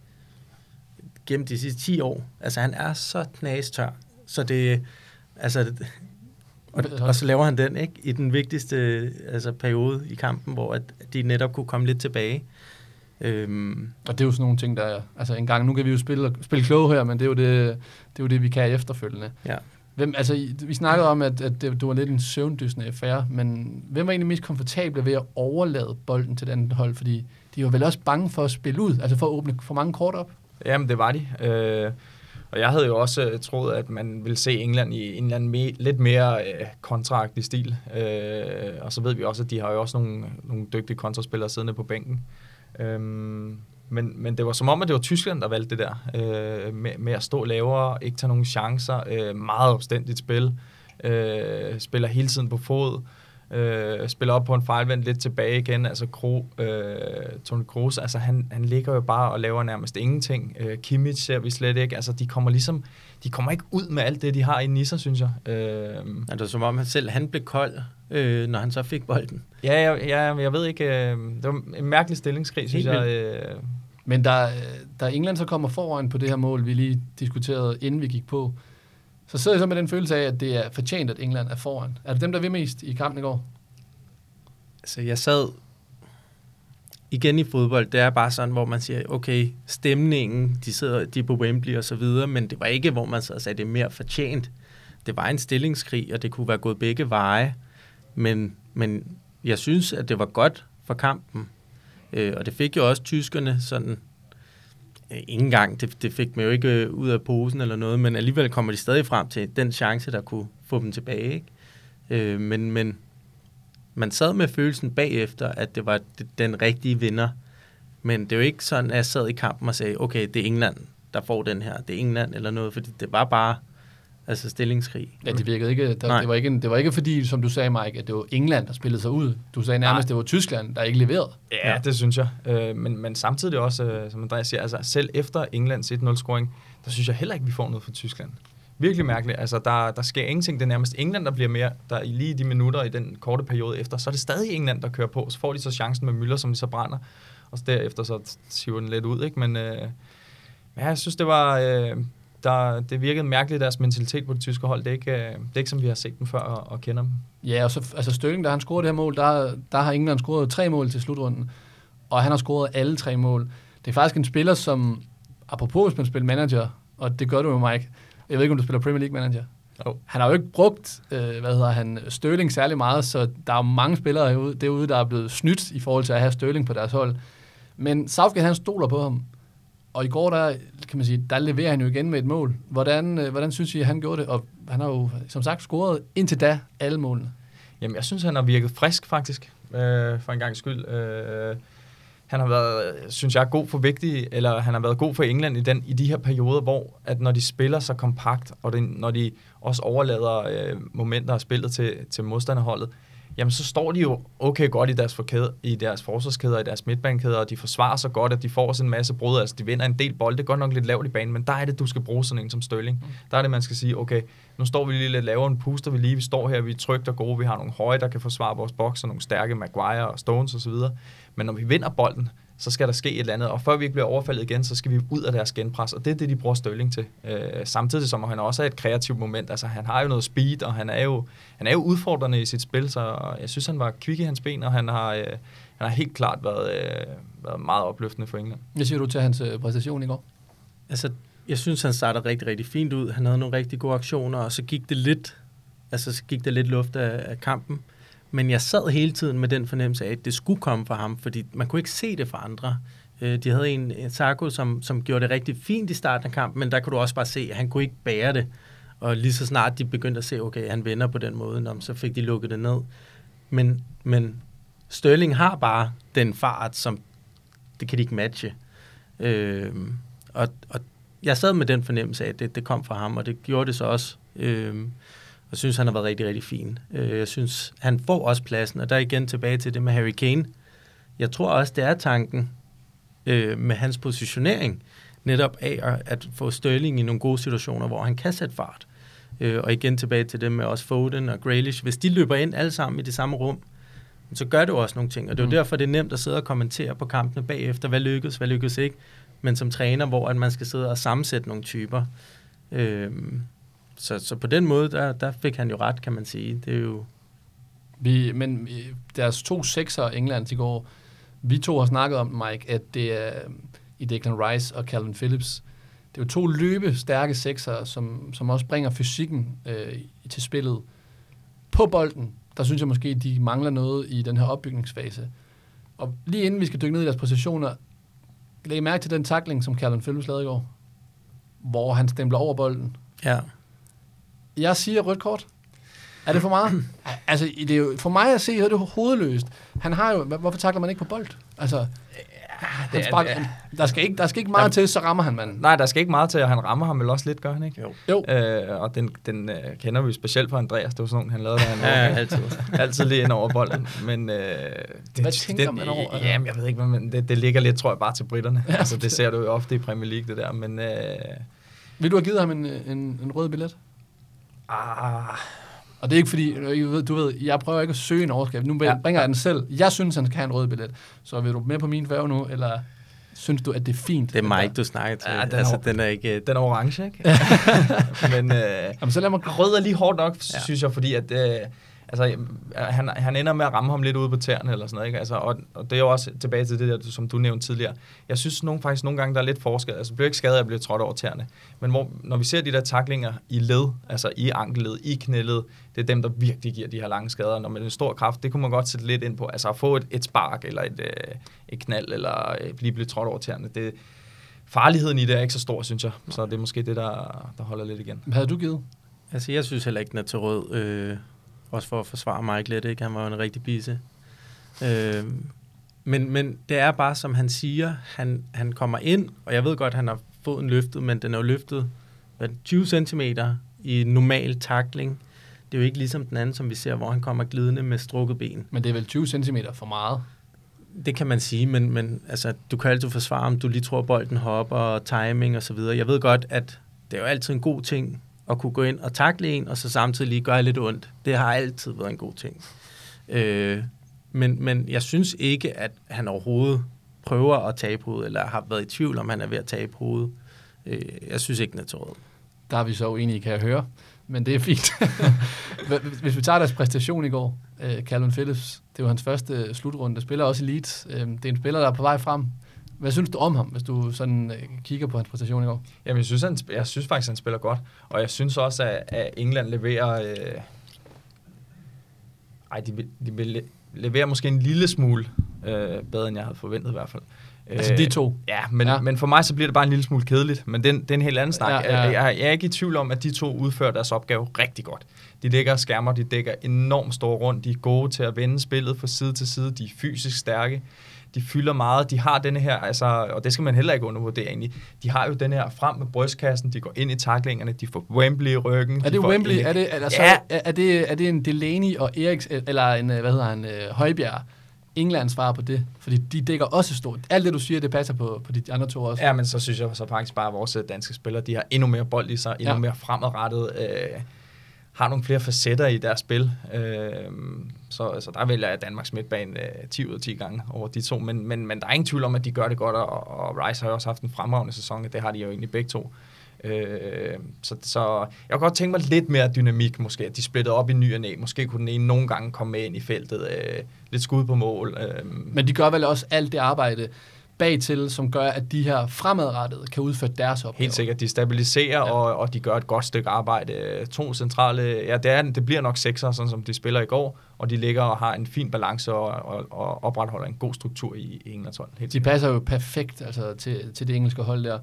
gennem de sidste 10 år. Altså, han er så knastør. Så det, altså, det- og, og så laver han den, ikke? I den vigtigste altså, periode i kampen, hvor at de netop kunne komme lidt tilbage. Øhm, Og det er jo sådan nogle ting, der er, altså en gang, nu kan vi jo spille, spille kloge her, men det er jo det, det, er jo det vi kan efterfølgende. ja. Hvem, altså, vi snakkede om, at, at det, du var lidt en søvndysende affære, men hvem var egentlig mest komfortable ved at overlade bolden til den hold? Fordi de var vel også bange for at spille ud, altså for at åbne for mange kort op? Jamen, det var de. Øh, og jeg havde jo også øh, troet, at man ville se England i en eller anden me- lidt mere øh, kontraagtig stil. Øh, og så ved vi også, at de har jo også nogle, nogle dygtige kontraspillere siddende på bænken. Øh, men, men det var som om, at det var Tyskland, der valgte det der. Øh, med, med at stå lavere, ikke tage nogen chancer, øh, meget opstændigt spil. Øh, spiller hele tiden på fod. Øh, spiller op på en fejlvendt lidt tilbage igen. Altså Kro, øh, Toni Kroos, altså han, han ligger jo bare og laver nærmest ingenting. Øh, Kimmich ser vi slet ikke. Altså de kommer ligesom, de kommer ikke ud med alt det, de har i sig, synes jeg. Øh, Er det som om, han selv han blev kold, øh, når han så fik bolden? ja, jeg, jeg, jeg ved ikke, øh, det var en mærkelig stillingskrig, synes Helt jeg. Øh, Men da, da England så kommer foran på det her mål, vi lige diskuterede, inden vi gik på, så sidder jeg så med den følelse af, at det er fortjent, at England er foran. Er det dem, der vil mest i kampen i går? Altså, jeg sad igen i fodbold, det er bare sådan, hvor man siger, okay, stemningen, de, sidder, de er på Wembley og så videre, men det var ikke, hvor man så sagde, det er mere fortjent. Det var en stillingskrig, og det kunne være gået begge veje, men, men jeg synes, at det var godt for kampen. Øh, og det fik jo også tyskerne sådan, øh, ingen gang, det, det fik mig jo ikke øh, ud af posen eller noget, men alligevel kommer de stadig frem til den chance, der kunne få dem tilbage. Ikke? Øh, men, men man sad med følelsen bagefter, at det var den rigtige vinder. Men det er jo ikke sådan, at jeg sad i kampen og sagde, okay, det er England, der får den her. Det er England eller noget, fordi det var bare altså stillingskrig. Ja, det virkede ikke. Der, Nej. det, var ikke det var ikke fordi, som du sagde, Mike, at det var England, der spillede sig ud. Du sagde nærmest, Nej. at det var Tyskland, der ikke leverede. Ja, ja, det synes jeg. Øh, men, men samtidig også, øh, som Andreas siger, altså selv efter Englands 1-0-scoring, der synes jeg heller ikke, vi får noget fra Tyskland. Virkelig mærkeligt. Altså, der, der sker ingenting. Det er nærmest England, der bliver mere, der i lige de minutter i den korte periode efter, så er det stadig England, der kører på. Så får de så chancen med Møller, som de så brænder. Og så derefter så siver den lidt ud, ikke? Men øh, ja, jeg synes, det var... Øh, der, det virkede mærkeligt, deres mentalitet på det tyske hold. Det er ikke, øh, det er ikke som vi har set dem før og, og kender dem. Ja, og så altså Sterling, da han scorede det her mål, der, der har England scoret tre mål til slutrunden. Og han har scoret alle tre mål. Det er faktisk en spiller, som, apropos hvis man spiller manager, og det gør du jo, Mike. Jeg ved ikke, om du spiller Premier League manager. Jo. Han har jo ikke brugt, øh, hvad hedder han, Sterling særlig meget, så der er jo mange spillere herude, derude, der er blevet snydt i forhold til at have Sterling på deres hold. Men Southgate, han stoler på ham. Og i går, der, kan man sige, der leverer han jo igen med et mål. Hvordan, øh, hvordan synes I, at han gjorde det? Og han har jo, som sagt, scoret indtil da alle målene. Jamen, jeg synes, han har virket frisk, faktisk, øh, for en gang skyld. Øh, han har været, synes jeg, god for vigtig, eller han har været god for England i, den, i de her perioder, hvor at når de spiller så kompakt, og det, når de også overlader øh, momenter af spillet til, til modstanderholdet, jamen så står de jo okay godt i deres, forkæde, i deres forsvarskæder, i deres midtbanekæder, og de forsvarer så godt, at de får sådan en masse brud. Altså, de vinder en del bold. Det er godt nok lidt lavt i banen, men der er det, du skal bruge sådan en som Sterling. Der er det, man skal sige, okay, nu står vi lige lidt lavere, nu puster vi lige, vi står her, vi er trygt og gode, vi har nogle høje, der kan forsvare vores boks, og nogle stærke Maguire og Stones osv. Men når vi vinder bolden, så skal der ske et eller andet, og før vi ikke bliver overfaldet igen, så skal vi ud af deres genpres, og det er det, de bruger Sterling til. Øh, samtidig som han også er et kreativt moment, altså han har jo noget speed, og han er jo, han er jo udfordrende i sit spil, så jeg synes, han var kvik i hans ben, og han har, øh, han har helt klart været, øh, været meget opløftende for England. Hvad siger du til hans øh, præstation i går? Altså, jeg synes, han startede rigtig, rigtig fint ud. Han havde nogle rigtig gode aktioner, og så gik det lidt, altså, så gik det lidt luft af, af kampen. Men jeg sad hele tiden med den fornemmelse af, at det skulle komme fra ham, fordi man kunne ikke se det fra andre. Øh, de havde en, Sarko, som, som gjorde det rigtig fint i starten af kampen, men der kunne du også bare se, at han kunne ikke bære det. Og lige så snart de begyndte at se, okay, han vender på den måde, så fik de lukket det ned. Men, men Sterling har bare den fart, som det kan de ikke matche. Øh, og, og jeg sad med den fornemmelse af, at det, det kom fra ham, og det gjorde det så også. Øh, jeg synes, han har været rigtig, rigtig fin. Øh, jeg synes, han får også pladsen, og der er igen tilbage til det med Harry Kane. Jeg tror også, det er tanken øh, med hans positionering, netop af at, at få Sterling i nogle gode situationer, hvor han kan sætte fart. Øh, og igen tilbage til det med også Foden og Grealish. Hvis de løber ind alle sammen i det samme rum, så gør det jo også nogle ting. Og det er jo Mm. derfor, det er nemt at sidde og kommentere på kampene bagefter, hvad lykkedes, hvad lykkedes ikke. Men som træner, hvor at man skal sidde og sammensætte nogle typer. Øhm, så, så på den måde, der, der fik han jo ret, kan man sige. Det er jo... Vi, men øh, deres to sekser England i går, Vi to har snakket om, Mike, at det er øh, i Declan Rice og Calvin Phillips. Det er jo to løbe stærke sekser, som, som også bringer fysikken øh, til spillet. På bolden, der synes jeg måske, de mangler noget i den her opbygningsfase. Og lige inden vi skal dykke ned i deres positioner, læg mærke til den takling, som Calvin Phillips lavede i går, hvor han stempler over bolden. Ja. Jeg siger rødt kort. Er det for meget? altså, det er jo, for mig at se, er det hovedløst. Han har jo, hvorfor takler man ikke på bold? Altså, han er- sparker, det der, skal ikke, der skal ikke meget Jamen. til, så rammer han manden. Nej, der skal ikke meget til, og han rammer ham vel også lidt, gør han ikke? Jo. Jo, Øh, og den, den øh, kender vi specielt fra Andreas. Det var sådan nogen, han lavede, da han Ja, altid. altid lige ind over bolden. Men, øh, det, Hvad tænker man over, altså? Jamen, jeg ved ikke, hvad man, det, det ligger lidt, tror jeg, bare til britterne. Ja, altså, det ser du jo ofte i Premier League, det der. Men øh, vil du have givet ham en, en, en rød billet? Ah, Og det er ikke fordi, du ved, du ved, jeg prøver ikke at søge en overskrift. Nu Ja. bringer jeg den selv. Jeg synes, han skal have en rød billet. Så vil du med på min færge nu, eller synes du, at det er fint? Det er der- du snakker til. Ja, Ja, den er altså, over- den er ikke... den er orange, ikke? men øh, Jamen, så lad mig... rød er lige hårdt nok, Ja. ja. synes jeg, fordi at, øh, altså, han, han ender med at ramme ham lidt ude på tæerne, eller sådan noget, ikke? Altså, og, og det er jo også tilbage til det der, som du nævnte tidligere. Jeg synes nogen, faktisk nogle gange, der er lidt forskel. Altså, jeg bliver ikke skadet at blive trådt over tæerne. Men hvor, når vi ser de der taklinger i led, altså i ankelled, i knæled, det er dem, der virkelig giver de her lange skader. Når man er en stor kraft, det kunne man godt sætte lidt ind på. Altså at få et, et spark, eller et, øh, et knald, eller øh, blive trådt over tæerne. Det, farligheden i det er ikke så stor, synes jeg. Så det er måske det, der, der holder lidt igen. Hvad havde du givet? Altså, jeg synes heller ikke, den er til rød. Øh, også for at forsvare Mike lidt, ikke? Han var jo en rigtig bisse. Øh, men, men det er bare, som han siger, han, han kommer ind, og jeg ved godt, han har foden løftet, men den er jo løftet hvad, 20 cm i normal takling. Det er jo ikke ligesom den anden, som vi ser, hvor han kommer glidende med strukket ben. Men det er vel 20 cm for meget. Det kan man sige, men, men altså, du kan altid forsvare, om du lige tror, bolden hopper, og timing og så videre. Jeg ved godt, at det er jo altid en god ting at kunne gå ind og takle en, og så samtidig lige gøre lidt ondt. Det har altid været en god ting. Øh, men, men jeg synes ikke, at han overhovedet prøver at tabe hovedet, eller har været i tvivl, om han er ved at tabe hovedet. Øh, jeg synes ikke, den er til råd. Der er vi så uenige, kan jeg høre. Men det er fint. Hvis vi tager deres præstation i går, øh, Calvin Phillips, det var hans første slutrunde, der spiller også i Leeds. Øh, det er en spiller, der er på vej frem. Hvad synes du om ham, hvis du sådan øh, kigger på hans præstation i går? Jamen, jeg synes, han, jeg synes faktisk, han spiller godt. Og jeg synes også, at, at England leverer... Øh, ej, de, de leverer måske en lille smule øh, bedre, end jeg havde forventet i hvert fald. Altså de to. Ja, men, Ja. men for mig så bliver det bare en lille smule kedeligt. Men det, er en- det er en helt anden snak. Ja. ja. Jeg, jeg er ikke i tvivl om, at de to udfører deres opgave rigtig godt. De ligger skærmer, de dækker enormt store rundt. De er gode til at vende spillet fra side til side. De er fysisk stærke. De fylder meget. De har denne her, altså, og det skal man heller ikke undervurdere egentlig. De har jo den her frem med brystkassen. De går ind i taklingerne. De får Wembley i ryggen. Er de det Wembley? Er det, altså, Ja. er, er, det, er det en Delaney og Eriks, eller en, hvad hedder han, øh, Højbjerg, England svar på det? Fordi de dækker også stort. Alt det, du siger, det passer på, på de andre to også. Ja, men så synes jeg så faktisk bare, at vores øh, danske spillere, de har endnu mere bold i sig, endnu ja. mere fremadrettet, øh, har nogle flere facetter i deres spil. Øh, så, så der vælger jeg Danmarks midtbane øh, 10 ud af 10 gange over de to, men, men, men der er ingen tvivl om, at de gør det godt, og, og Rice har jo også haft en fremragende sæson, og det har de jo egentlig begge to. Øh, så, så jeg kunne godt tænke mig lidt mere dynamik måske, at de splittede op i ny og næ. Måske kunne den ene nogle gange komme med ind i feltet. Øh, lidt skud på mål. Øh, Men de gør vel også alt det arbejde bagtil, som gør, at de her fremadrettede kan udføre deres opgave. Helt sikkert, de stabiliserer, Ja. og, og de gør et godt stykke arbejde. To centrale, ja, det, er, det bliver nok sekser, sådan som de spiller i går, og de ligger og har en fin balance og, og, og opretholder en god struktur i, i Englands hold. Helt De passer jo perfekt altså, til, til det engelske hold der.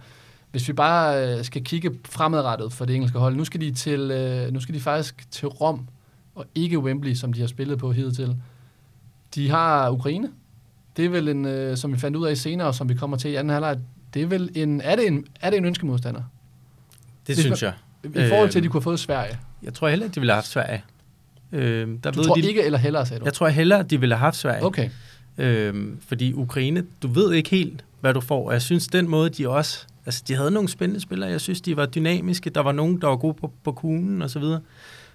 Hvis vi bare øh, skal kigge fremadrettet for det engelske hold, nu skal de til, øh, nu skal de faktisk til Rom, og ikke Wembley, som de har spillet på hidtil. De har Ukraine. Det er vel en, øh, som vi fandt ud af senere, og som vi kommer til i anden halvleg, det er vel en, er det en, er det en ønskemodstander? Det Hvis synes jeg. I forhold til, at de Øhm, kunne have fået Sverige. Jeg tror heller, at de ville have haft Sverige. Øh, der Du ved tror de, ikke eller hellere, sagde du? Jeg tror hellere, at de ville have haft Sverige. Okay. Øhm, fordi Ukraine, du ved ikke helt, hvad du får. Og jeg synes, den måde, de også... Altså, de havde nogle spændende spillere. Jeg synes, de var dynamiske. Der var nogen, der var gode på, på kuglen og så videre.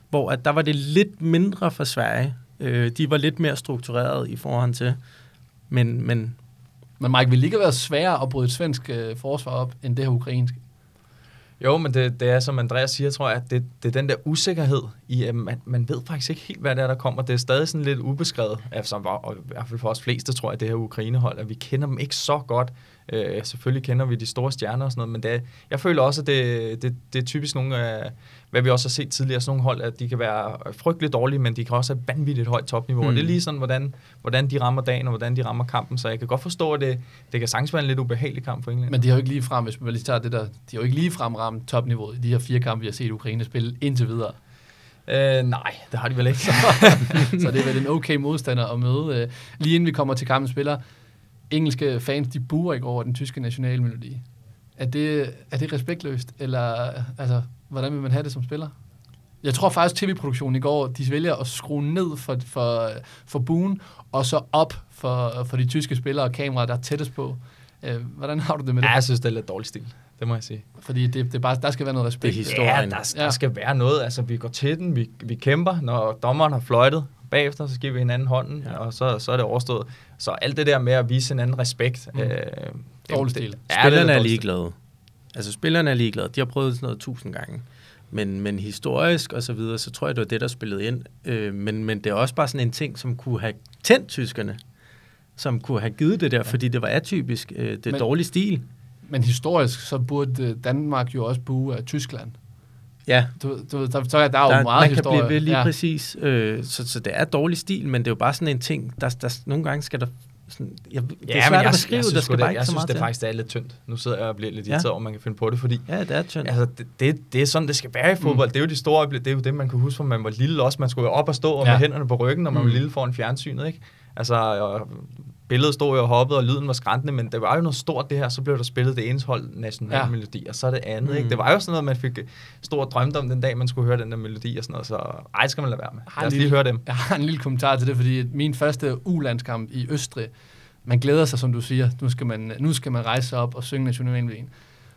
Hvor at der var det lidt mindre for Sverige. Øh, de var lidt mere struktureret i forhold til. Men, men Men Mike, det ikke være sværere at bryde et svensk øh, forsvar op, end det her ukrainske? Jo, men det, det er, som Andreas siger, tror jeg, at det, det er den der usikkerhed i, at man, man ved faktisk ikke helt, hvad det er, der kommer. Det er stadig sådan lidt ubeskrevet, altså, og i hvert fald for os fleste, tror jeg, det her Ukrainehold, at vi kender dem ikke så godt. Øh, selvfølgelig kender vi de store stjerner og sådan noget, men det jeg føler også, at det, det, det er typisk nogle af, hvad vi også har set tidligere, sådan nogle hold, at de kan være frygteligt dårlige, men de kan også have vanvittigt højt topniveau. Mm. Og det er mm. lige sådan, hvordan, hvordan de rammer dagen, og hvordan de rammer kampen. Så jeg kan godt forstå, at det, det kan sagtens være en lidt ubehagelig kamp for England. Men de har jo ikke lige frem, hvis man lige tager det der, de har jo ikke lige frem ramt topniveauet i de her fire kampe, vi har set Ukraine spille indtil videre. Øh, nej, det har de vel ikke. så, så det er vel en okay modstander at møde. Øh, lige inden vi kommer til kampen spiller, engelske fans, de buer ikke over den tyske nationalmelodi. Er det, er det respektløst, eller altså, hvordan vil man have det som spiller? Jeg tror faktisk, tv-produktionen i går, de vælger at skrue ned for, for, for buen, og så op for, for de tyske spillere og kameraer, der er tættest på. Øh, hvordan har du det med det? Ja, jeg synes, det er lidt dårlig stil. Det må jeg sige. Fordi det, det er bare, der skal være noget respekt. Det er historien. Ja, der, der ja. skal være noget. Altså, vi går til den, vi, vi kæmper, når dommeren har fløjtet. Bagefter, så giver vi hinanden hånden, ja. og så, så er det overstået. Så alt det der med at vise hinanden respekt. Mm. Øh, dårlig stil. Spillerne er, er ligeglade. Altså, spillerne er ligeglade. De har prøvet sådan noget tusind gange. Men, men historisk og så videre, så tror jeg, det var det, der spillede ind. Øh, men, men det er også bare sådan en ting, som kunne have tændt tyskerne, som kunne have givet det der, ja. fordi det var atypisk. Øh, det er men, dårlig stil. Men historisk, så burde Danmark jo også bue af Tyskland. Ja. Du, du, der, så er der, der jo meget man historie. Kan blive ved lige ja. præcis. Øh, så, så det er dårlig stil, men det er jo bare sådan en ting, der, der nogle gange skal der sådan, jeg, det er ja, svært jeg, at beskrive, jeg synes, der skal det, bare ikke jeg så synes, meget det faktisk er lidt tyndt. Nu sidder jeg og bliver lidt irriteret ja. over, man kan finde på det, fordi... Ja, det er tyndt. Altså, det, det, det er sådan, det skal være i fodbold. Mm. Det er jo de store det er jo det, man kan huske, fra man var lille også. Man skulle være op og stå og ja. med hænderne på ryggen, når man mm. var lille foran fjernsynet, ikke? Altså, billedet stod jo og hoppede, og lyden var skræntende, men det var jo noget stort det her, så blev der spillet det ene hold nationalmelodi, ja. og så det andet. Mm. Ikke? Det var jo sådan noget, man fik stor drømt om den dag, man skulle høre den der melodi og sådan noget, så ej, skal man lade være med. Lad os lige høre dem. Jeg har en lille kommentar til det, fordi min første U-landskamp i Østrig, man glæder sig, som du siger, nu skal man, nu skal man rejse op og synge nationalmelodien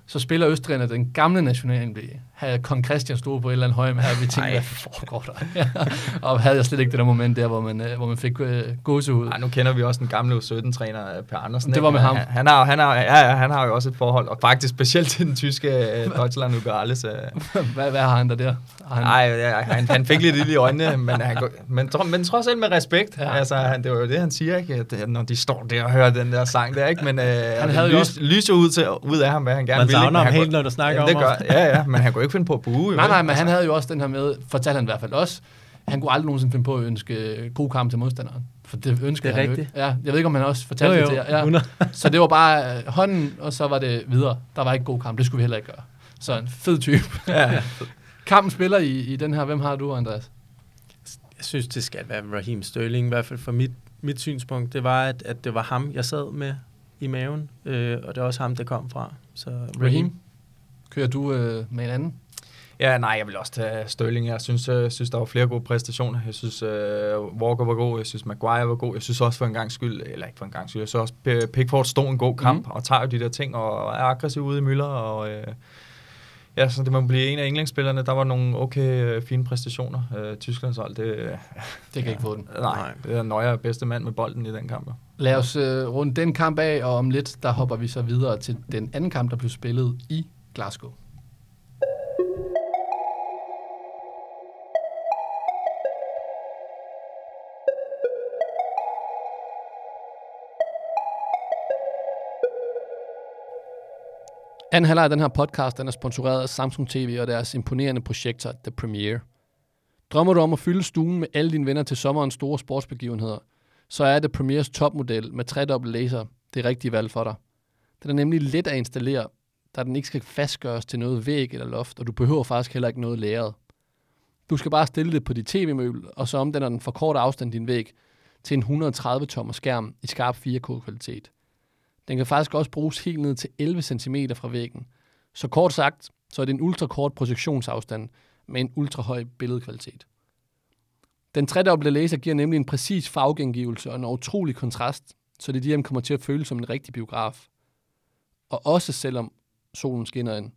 så spiller Østrigerne den gamle nationalmelodi. Havde kong Christian stod på et eller andet højme her, vi tænkte, hvad foregår der? og havde jeg slet ikke det der moment der, hvor man, øh, hvor man fik uh, gåsehud. Ej, nu kender vi også den gamle U17-træner, øh, Per Andersen. Det var med ham. Han, han, har, han, har, ja, ja, han har jo også et forhold, og faktisk specielt til den tyske Deutschland Uberales. Uh. hvad, hvad har han der der? Han... Nej, ja, han, han fik lidt ild i øjnene, men, han, men, men trods alt med respekt. Ja. Altså, han, det var jo det, han siger, ikke? At, når de står der og hører den der sang der, ikke? Men uh, han havde lys, også... lyser ud, til, ud af ham, hvad han gerne vil savner ham helt, når du snakker om det gør, Ja, ja, men han kunne ikke finde på at bue. Nej, nej, men han havde jo også den her med, fortalte han i hvert fald også, han kunne aldrig nogensinde finde på at ønske god kamp til modstanderen. For det ønskede det er han rigtigt. jo ikke. Ja, jeg ved ikke, om han også fortalte jo, jo, det til jer. Ja. så det var bare øh, hånden, og så var det videre. Der var ikke god kamp, det skulle vi heller ikke gøre. Så en fed type. ja. Kampen spiller i, i den her. Hvem har du, Andreas? Jeg synes, det skal være Raheem Sterling, i hvert fald fra mit, mit synspunkt. Det var, at, at det var ham, jeg sad med i maven, øh, og det er også ham, det kom fra. Så Raheem, kører du øh, med en anden? Ja, nej, jeg vil også tage Sterling. Jeg synes, jeg øh, synes der var flere gode præstationer. Jeg synes, uh, Walker var god. Jeg synes, Maguire var god. Jeg synes også for en gang skyld, eller ikke for en gang skyld, jeg synes også, Pickford stod en god kamp mm. og tager jo de der ting og er aggressiv ude i mylder. Og, uh, ja, så det må blive en af englandsspillerne. Der var nogle okay uh, fine præstationer. Uh, Tysklands hold, det... Uh, det kan ja, ikke få den. Nej, det er Nøjer bedste mand med bolden i den kamp. Lad os uh, runde den kamp af, og om lidt, der hopper vi så videre til den anden kamp, der blev spillet i Glasgow. Anden halvleg af den her podcast den er sponsoreret af Samsung TV og deres imponerende projekter The Premiere. Drømmer du om at fylde stuen med alle dine venner til sommerens store sportsbegivenheder, så er The Premieres topmodel med tredobbelt laser det rigtige valg for dig. Den er nemlig let at installere, da den ikke skal fastgøres til noget væg eller loft, og du behøver faktisk heller ikke noget læret. Du skal bare stille det på dit tv-møbel, og så omdanner den for kort afstand din væg til en 130 tommer skærm i skarp 4K-kvalitet. Den kan faktisk også bruges helt ned til 11 cm fra væggen. Så kort sagt, så er det en ultrakort projektionsafstand med en ultrahøj billedkvalitet. Den tredobbelte laser giver nemlig en præcis farvegengivelse og en utrolig kontrast, så det hjem kommer til at føles som en rigtig biograf. Og også selvom solen skinner ind.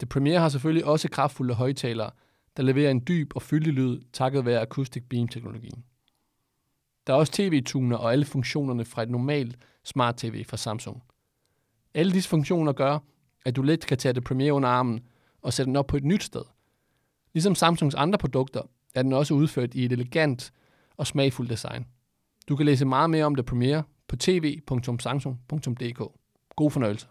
Det Premiere har selvfølgelig også kraftfulde højtalere, der leverer en dyb og fyldig lyd takket være Acoustic Beam-teknologien. Der er også tv-tuner og alle funktionerne fra et normalt smart-tv fra Samsung. Alle disse funktioner gør, at du let kan tage det Premiere under armen, og sætte den op på et nyt sted. Ligesom Samsungs andre produkter, er den også udført i et elegant og smagfuldt design. Du kan læse meget mere om det Premiere på tv.samsung.dk. God fornøjelse.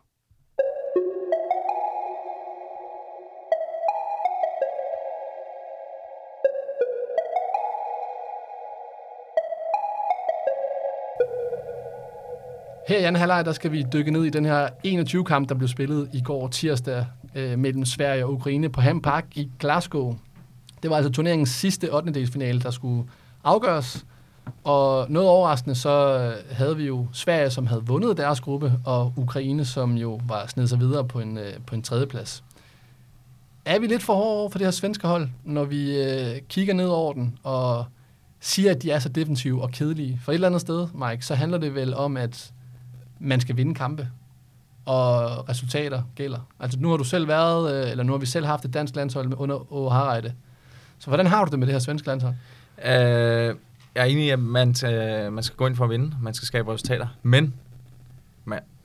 Her i anden halvleg, der skal vi dykke ned i den her 21-kamp, der blev spillet i går tirsdag øh, mellem Sverige og Ukraine på Ham Park i Glasgow. Det var altså turneringens sidste 8. finale, der skulle afgøres. Og noget overraskende, så øh, havde vi jo Sverige, som havde vundet deres gruppe, og Ukraine, som jo var snedet sig videre på en, øh, på en tredjeplads. Er vi lidt for hårde over for det her svenske hold, når vi øh, kigger ned over den og siger, at de er så defensive og kedelige? For et eller andet sted, Mike, så handler det vel om, at man skal vinde kampe, og resultater gælder. Altså nu har du selv været, øh, eller nu har vi selv haft et dansk landshold under Åge Harreide. Så hvordan har du det med det her svenske landshold? Øh, jeg er enig i, at man, øh, man skal gå ind for at vinde, man skal skabe resultater, men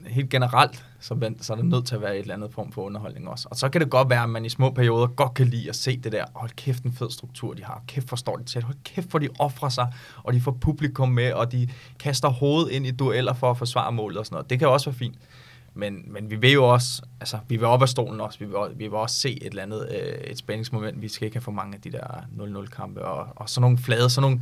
helt generelt, så, så er der nødt til at være et eller andet form for underholdning også. Og så kan det godt være, at man i små perioder godt kan lide at se det der, hold kæft en fed struktur, de har, kæft forstår de til, hold kæft for de offrer sig, og de får publikum med, og de kaster hovedet ind i dueller for at forsvare målet og sådan noget. Det kan også være fint. Men, men vi vil jo også, altså vi vil op af stolen også, vi vil, vi vil også se et eller andet, øh, et spændingsmoment. Vi skal ikke have for mange af de der 0-0 kampe, og, og sådan nogle flade, sådan nogle,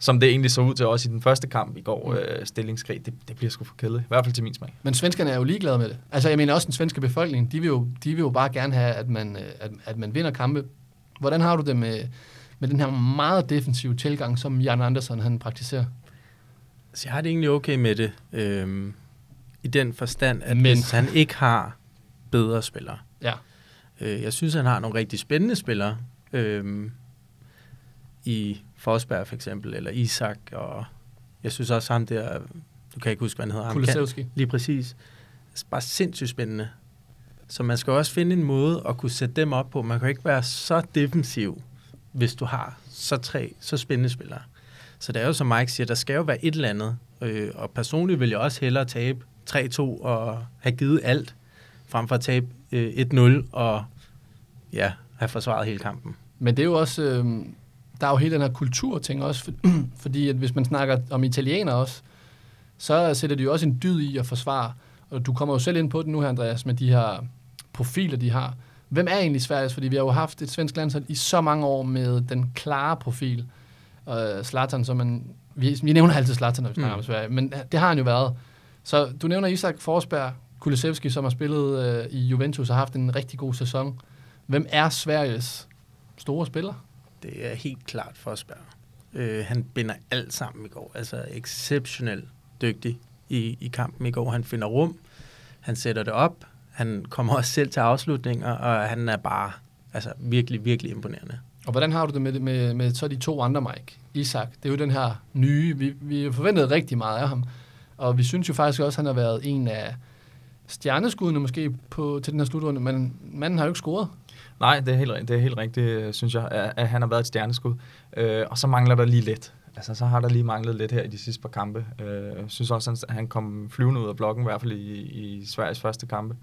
som det egentlig så ud til også i den første kamp i går, mm. øh, stillingskrig, det, det bliver sgu for kedeligt. I hvert fald til min smag. Men svenskerne er jo ligeglade med det. Altså jeg mener også den svenske befolkning, de vil jo, de vil jo bare gerne have, at man, øh, at, at man vinder kampe. Hvordan har du det med, med den her meget defensive tilgang, som Jan Andersen han praktiserer? Så jeg har det egentlig okay med det. Øhm, i den forstand, at Men. hvis han ikke har bedre spillere. Ja. Øh, jeg synes, han har nogle rigtig spændende spillere. Øh, I Forsberg for eksempel, eller Isak, og jeg synes også ham der, du kan ikke huske, hvad han hedder. Kulisevski. Lige præcis. Det er bare sindssygt spændende. Så man skal også finde en måde at kunne sætte dem op på. Man kan ikke være så defensiv, hvis du har så tre så spændende spillere. Så det er jo, som Mike siger, der skal jo være et eller andet. Øh, og personligt vil jeg også hellere tabe 3-2 og have givet alt, frem for at tabe øh, 1-0 og ja, have forsvaret hele kampen. Men det er jo også, øh, der er jo hele den her kulturting også, for, fordi at hvis man snakker om italienere også, så sætter de jo også en dyd i at forsvare. Og du kommer jo selv ind på det nu her, Andreas, med de her profiler, de har. Hvem er egentlig Sveriges? Fordi vi har jo haft et svensk landshold i så mange år med den klare profil. Uh, Zlatan, som man... Vi, vi nævner altid Zlatan, når vi snakker mm. om Sverige, men det har han jo været. Så du nævner Isak Forsberg, Kulisevski, som har spillet øh, i Juventus og har haft en rigtig god sæson. Hvem er Sveriges store spiller? Det er helt klart Forsberg. Øh, han binder alt sammen i går. Altså exceptionelt dygtig i, i kampen i går. Han finder rum, han sætter det op, han kommer også selv til afslutninger, og han er bare altså, virkelig, virkelig imponerende. Og hvordan har du det med, med, med så de to andre, Mike? Isak, det er jo den her nye, vi, vi forventede rigtig meget af ham. Og vi synes jo faktisk også, at han har været en af stjerneskuddene måske på, til den her slutrunde, men manden har jo ikke scoret. Nej, det er helt, det er helt rigtigt, øh, synes jeg, at, han har været et stjerneskud. Øh, og så mangler der lige lidt. Altså, så har der lige manglet lidt her i de sidste par kampe. Øh, synes også, at han kom flyvende ud af blokken, i hvert fald i, i Sveriges første kampe.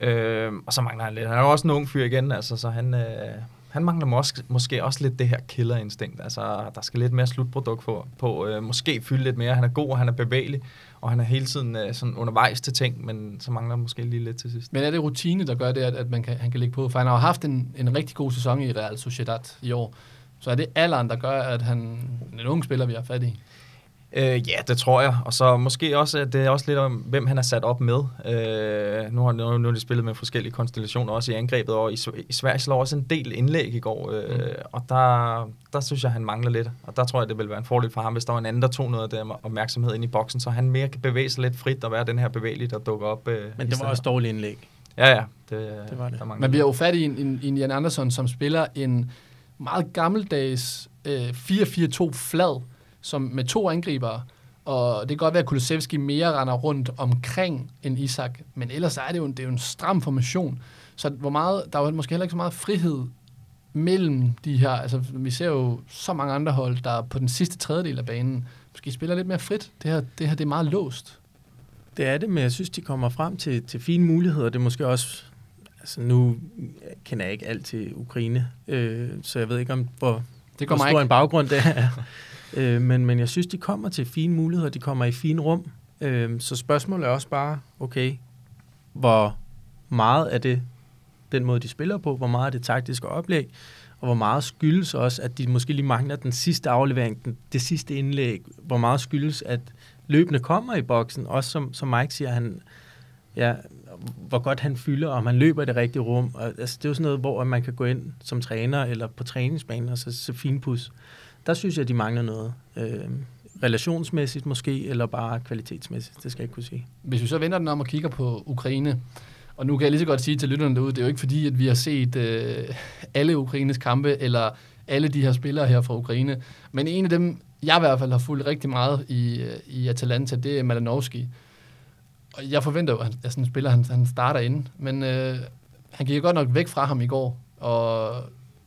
Øh, og så mangler han lidt. Han er jo også en ung fyr igen, altså, så han, øh, han mangler måske, måske også lidt det her killerinstinkt. Altså, der skal lidt mere slutprodukt på. på øh, måske fylde lidt mere. Han er god, og han er bevægelig, og han er hele tiden øh, sådan undervejs til ting, men så mangler han måske lige lidt til sidst. Men er det rutine, der gør det, at, at man kan, han kan ligge på? For han har jo haft en, en rigtig god sæson i Real Sociedad i år. Så er det alderen, der gør, at han en ung spiller, vi har fat i? Øh, ja, det tror jeg. Og så måske også, at det er også lidt om, hvem han er sat op med. Øh, nu, har, nu, nu har de spillet med forskellige konstellationer, også i angrebet, og i, i Sverige slår også en del indlæg i går. Øh, mm. Og der, der synes jeg, han mangler lidt. Og der tror jeg, det vil være en fordel for ham, hvis der var en anden, der tog noget af den opmærksomhed ind i boksen, så han mere kan bevæge sig lidt frit og være den her bevægelige, der dukker op. Øh, Men det var også dårligt indlæg. Ja, ja. Det, det var det. Men vi har jo fat i en, en, en Jan Andersson, som spiller en meget gammeldags øh, 4-4-2 flad, som med to angribere, og det kan godt være, at Kulusevski mere render rundt omkring en Isak, men ellers er det jo en, det er jo en stram formation. Så hvor meget, der er jo måske heller ikke så meget frihed mellem de her, altså vi ser jo så mange andre hold, der på den sidste tredjedel af banen måske spiller lidt mere frit. Det her, det her det er meget låst. Det er det, men jeg synes, de kommer frem til, til fine muligheder. Det er måske også Altså, nu kender jeg ikke alt til Ukraine, øh, så jeg ved ikke, om hvor, Det hvor kommer stor ikke. en baggrund det er. øh, men, men jeg synes, de kommer til fine muligheder, de kommer i fine rum. Øh, så spørgsmålet er også bare, okay, hvor meget er det den måde, de spiller på, hvor meget er det taktiske oplæg, og hvor meget skyldes også, at de måske lige mangler den sidste aflevering, den, det sidste indlæg, hvor meget skyldes, at løbende kommer i boksen, også som, som Mike siger, han, ja, hvor godt han fylder, og man løber i det rigtige rum. Og, altså, det er jo sådan noget, hvor man kan gå ind som træner eller på træningsbanen og så, så finpus. Der synes jeg, de mangler noget. Øh, relationsmæssigt måske, eller bare kvalitetsmæssigt, det skal jeg ikke kunne sige. Hvis vi så vender den om og kigger på Ukraine, og nu kan jeg lige så godt sige til lytterne derude, det er jo ikke fordi, at vi har set øh, alle Ukraines kampe, eller alle de her spillere her fra Ukraine, men en af dem, jeg i hvert fald har fulgt rigtig meget i, øh, i Atalanta, det er Malanovski. Og jeg forventer jo, at at sådan en spiller, han, han starter ind, men øh, han gik jo godt nok væk fra ham i går, og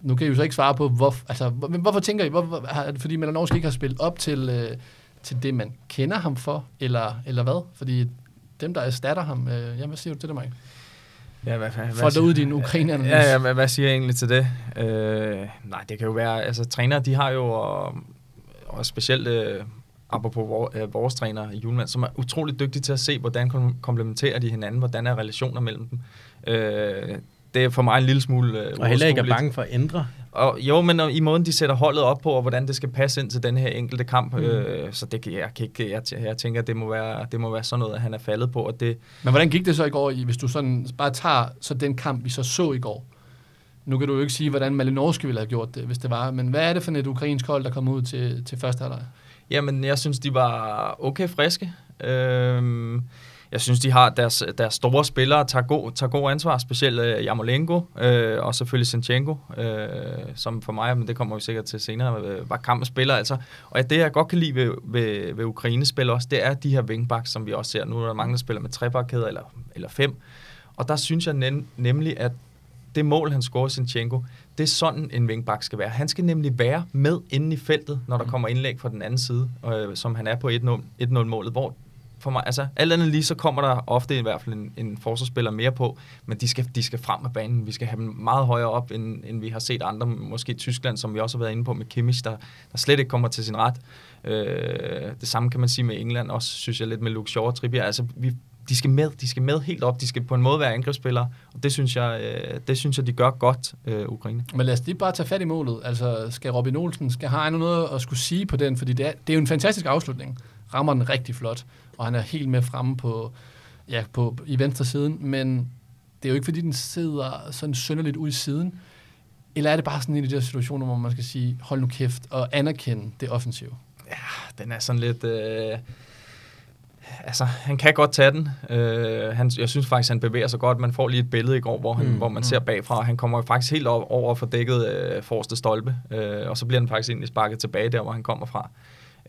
nu kan I jo så ikke svare på, hvor, altså, hvor, hvorfor tænker I, hvor, er det fordi Malanovski ikke har spillet op til, øh, til det, man kender ham for, eller, eller hvad? Fordi dem, der erstatter ham, øh, ja, hvad siger du til det, Mike? Ja, hvad, hvad, Folk derude i din ukraine Ja, ja hvad, hvad siger jeg egentlig til det? Øh, nej, det kan jo være, altså trænere, de har jo, og, og specielt øh, apropos vor, øh, vores træner, Julemand, som er utrolig dygtige til at se, hvordan kom- komplementerer de hinanden, hvordan er relationer mellem dem. Øh, det er for mig en lille smule øh, Og heller ikke er bange for at ændre. Og, jo, men i måden, de sætter holdet op på, og hvordan det skal passe ind til den her enkelte kamp. Mm. Øh, så det jeg, kan ikke, jeg, jeg tænker, at det må, være, det må være sådan noget, at han er faldet på. Og det, Men hvordan gik det så i går, i, hvis du sådan bare tager så den kamp, vi så så i går? Nu kan du jo ikke sige, hvordan Malinovski ville have gjort det, hvis det var. Men hvad er det for et ukrainsk hold, der kom ud til, til første halvleg? Jamen, jeg synes, de var okay friske. Øhm, jeg synes, de har deres, deres store spillere, tager god, tager god ansvar, specielt øh, Jamolenko øh, og selvfølgelig Sinchenko, øh, som for mig, men det kommer vi sikkert til senere, øh, var kampens spiller. Altså. Og ja, det, jeg godt kan lide ved, ved, ved Ukraine-spil også, det er de her wingbacks, som vi også ser. Nu er der mange, der spiller med trebakkæder eller, eller fem. Og der synes jeg nem, nemlig, at det mål, han scorer Sinchenko, det er sådan en wingback skal være. Han skal nemlig være med inde i feltet, når der kommer indlæg fra den anden side, øh, som han er på 1-0 1-0-målet, hvor for mig, altså alt andet lige, så kommer der ofte i hvert fald en, en forsvarsspiller mere på, men de skal, de skal frem af banen. Vi skal have dem meget højere op, end, end vi har set andre, måske Tyskland, som vi også har været inde på med Kimmich, der, der slet ikke kommer til sin ret. Øh, det samme kan man sige med England, også synes jeg lidt med Luke Shaw og Trippier. Altså, vi, de skal med, de skal med helt op, de skal på en måde være angrebsspillere, og det synes jeg, øh, det synes jeg de gør godt, øh, Ukraine. Men lad os lige bare tage fat i målet. Altså, skal Robin Olsen, skal have noget at skulle sige på den? Fordi det er, det er jo en fantastisk afslutning. Rammer den rigtig flot, og han er helt med fremme på, ja, på, i venstre siden, men det er jo ikke, fordi den sidder sådan synderligt ud i siden. Eller er det bare sådan en af de der situationer, hvor man skal sige, hold nu kæft, og anerkende det offensive? Den er sådan lidt... Øh, altså, han kan godt tage den. Øh, han, jeg synes faktisk, han bevæger sig godt. Man får lige et billede i går, hvor, han, Mm, hvor man mm. ser bagfra. Han kommer faktisk helt op, over for dækket øh, forreste stolpe. Øh, og så bliver han faktisk egentlig sparket tilbage der, hvor han kommer fra.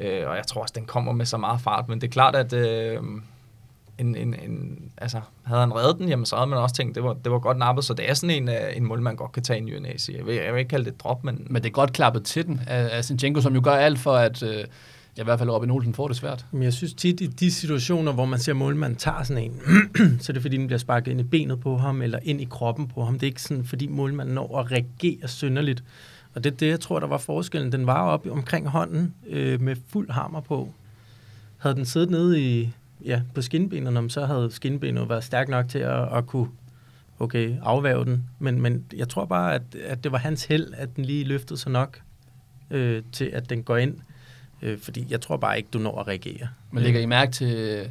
Øh, og jeg tror også, den kommer med så meget fart. Men det er klart, at... Øh, en, en, en, altså, havde han reddet den, jamen, så havde man også tænkt, det var, det var godt nappet, så det er sådan en, øh, en mål, man godt kan tage i ny. Jeg vil, jeg vil ikke kalde det et drop, men, Men det er godt klappet til den af, af Sinchenko, som jo gør alt for, at øh, ja, i hvert fald Robin Olsen får det svært. Men jeg synes tit i de situationer, hvor man ser målmanden tager sådan en, så er det fordi, den bliver sparket ind i benet på ham, eller ind i kroppen på ham. Det er ikke sådan, fordi målmanden når at reagere synderligt. Og det er det, jeg tror, der var forskellen. Den var oppe omkring hånden øh, med fuld hammer på. Havde den siddet nede i, ja, på skinbenene, så havde skinbenet været stærk nok til at, at kunne okay, afværge den. Men, men jeg tror bare, at, at det var hans held, at den lige løftede sig nok øh, til, at den går ind. Øh, fordi jeg tror bare ikke, du når at reagere. Man lægger I mærke til,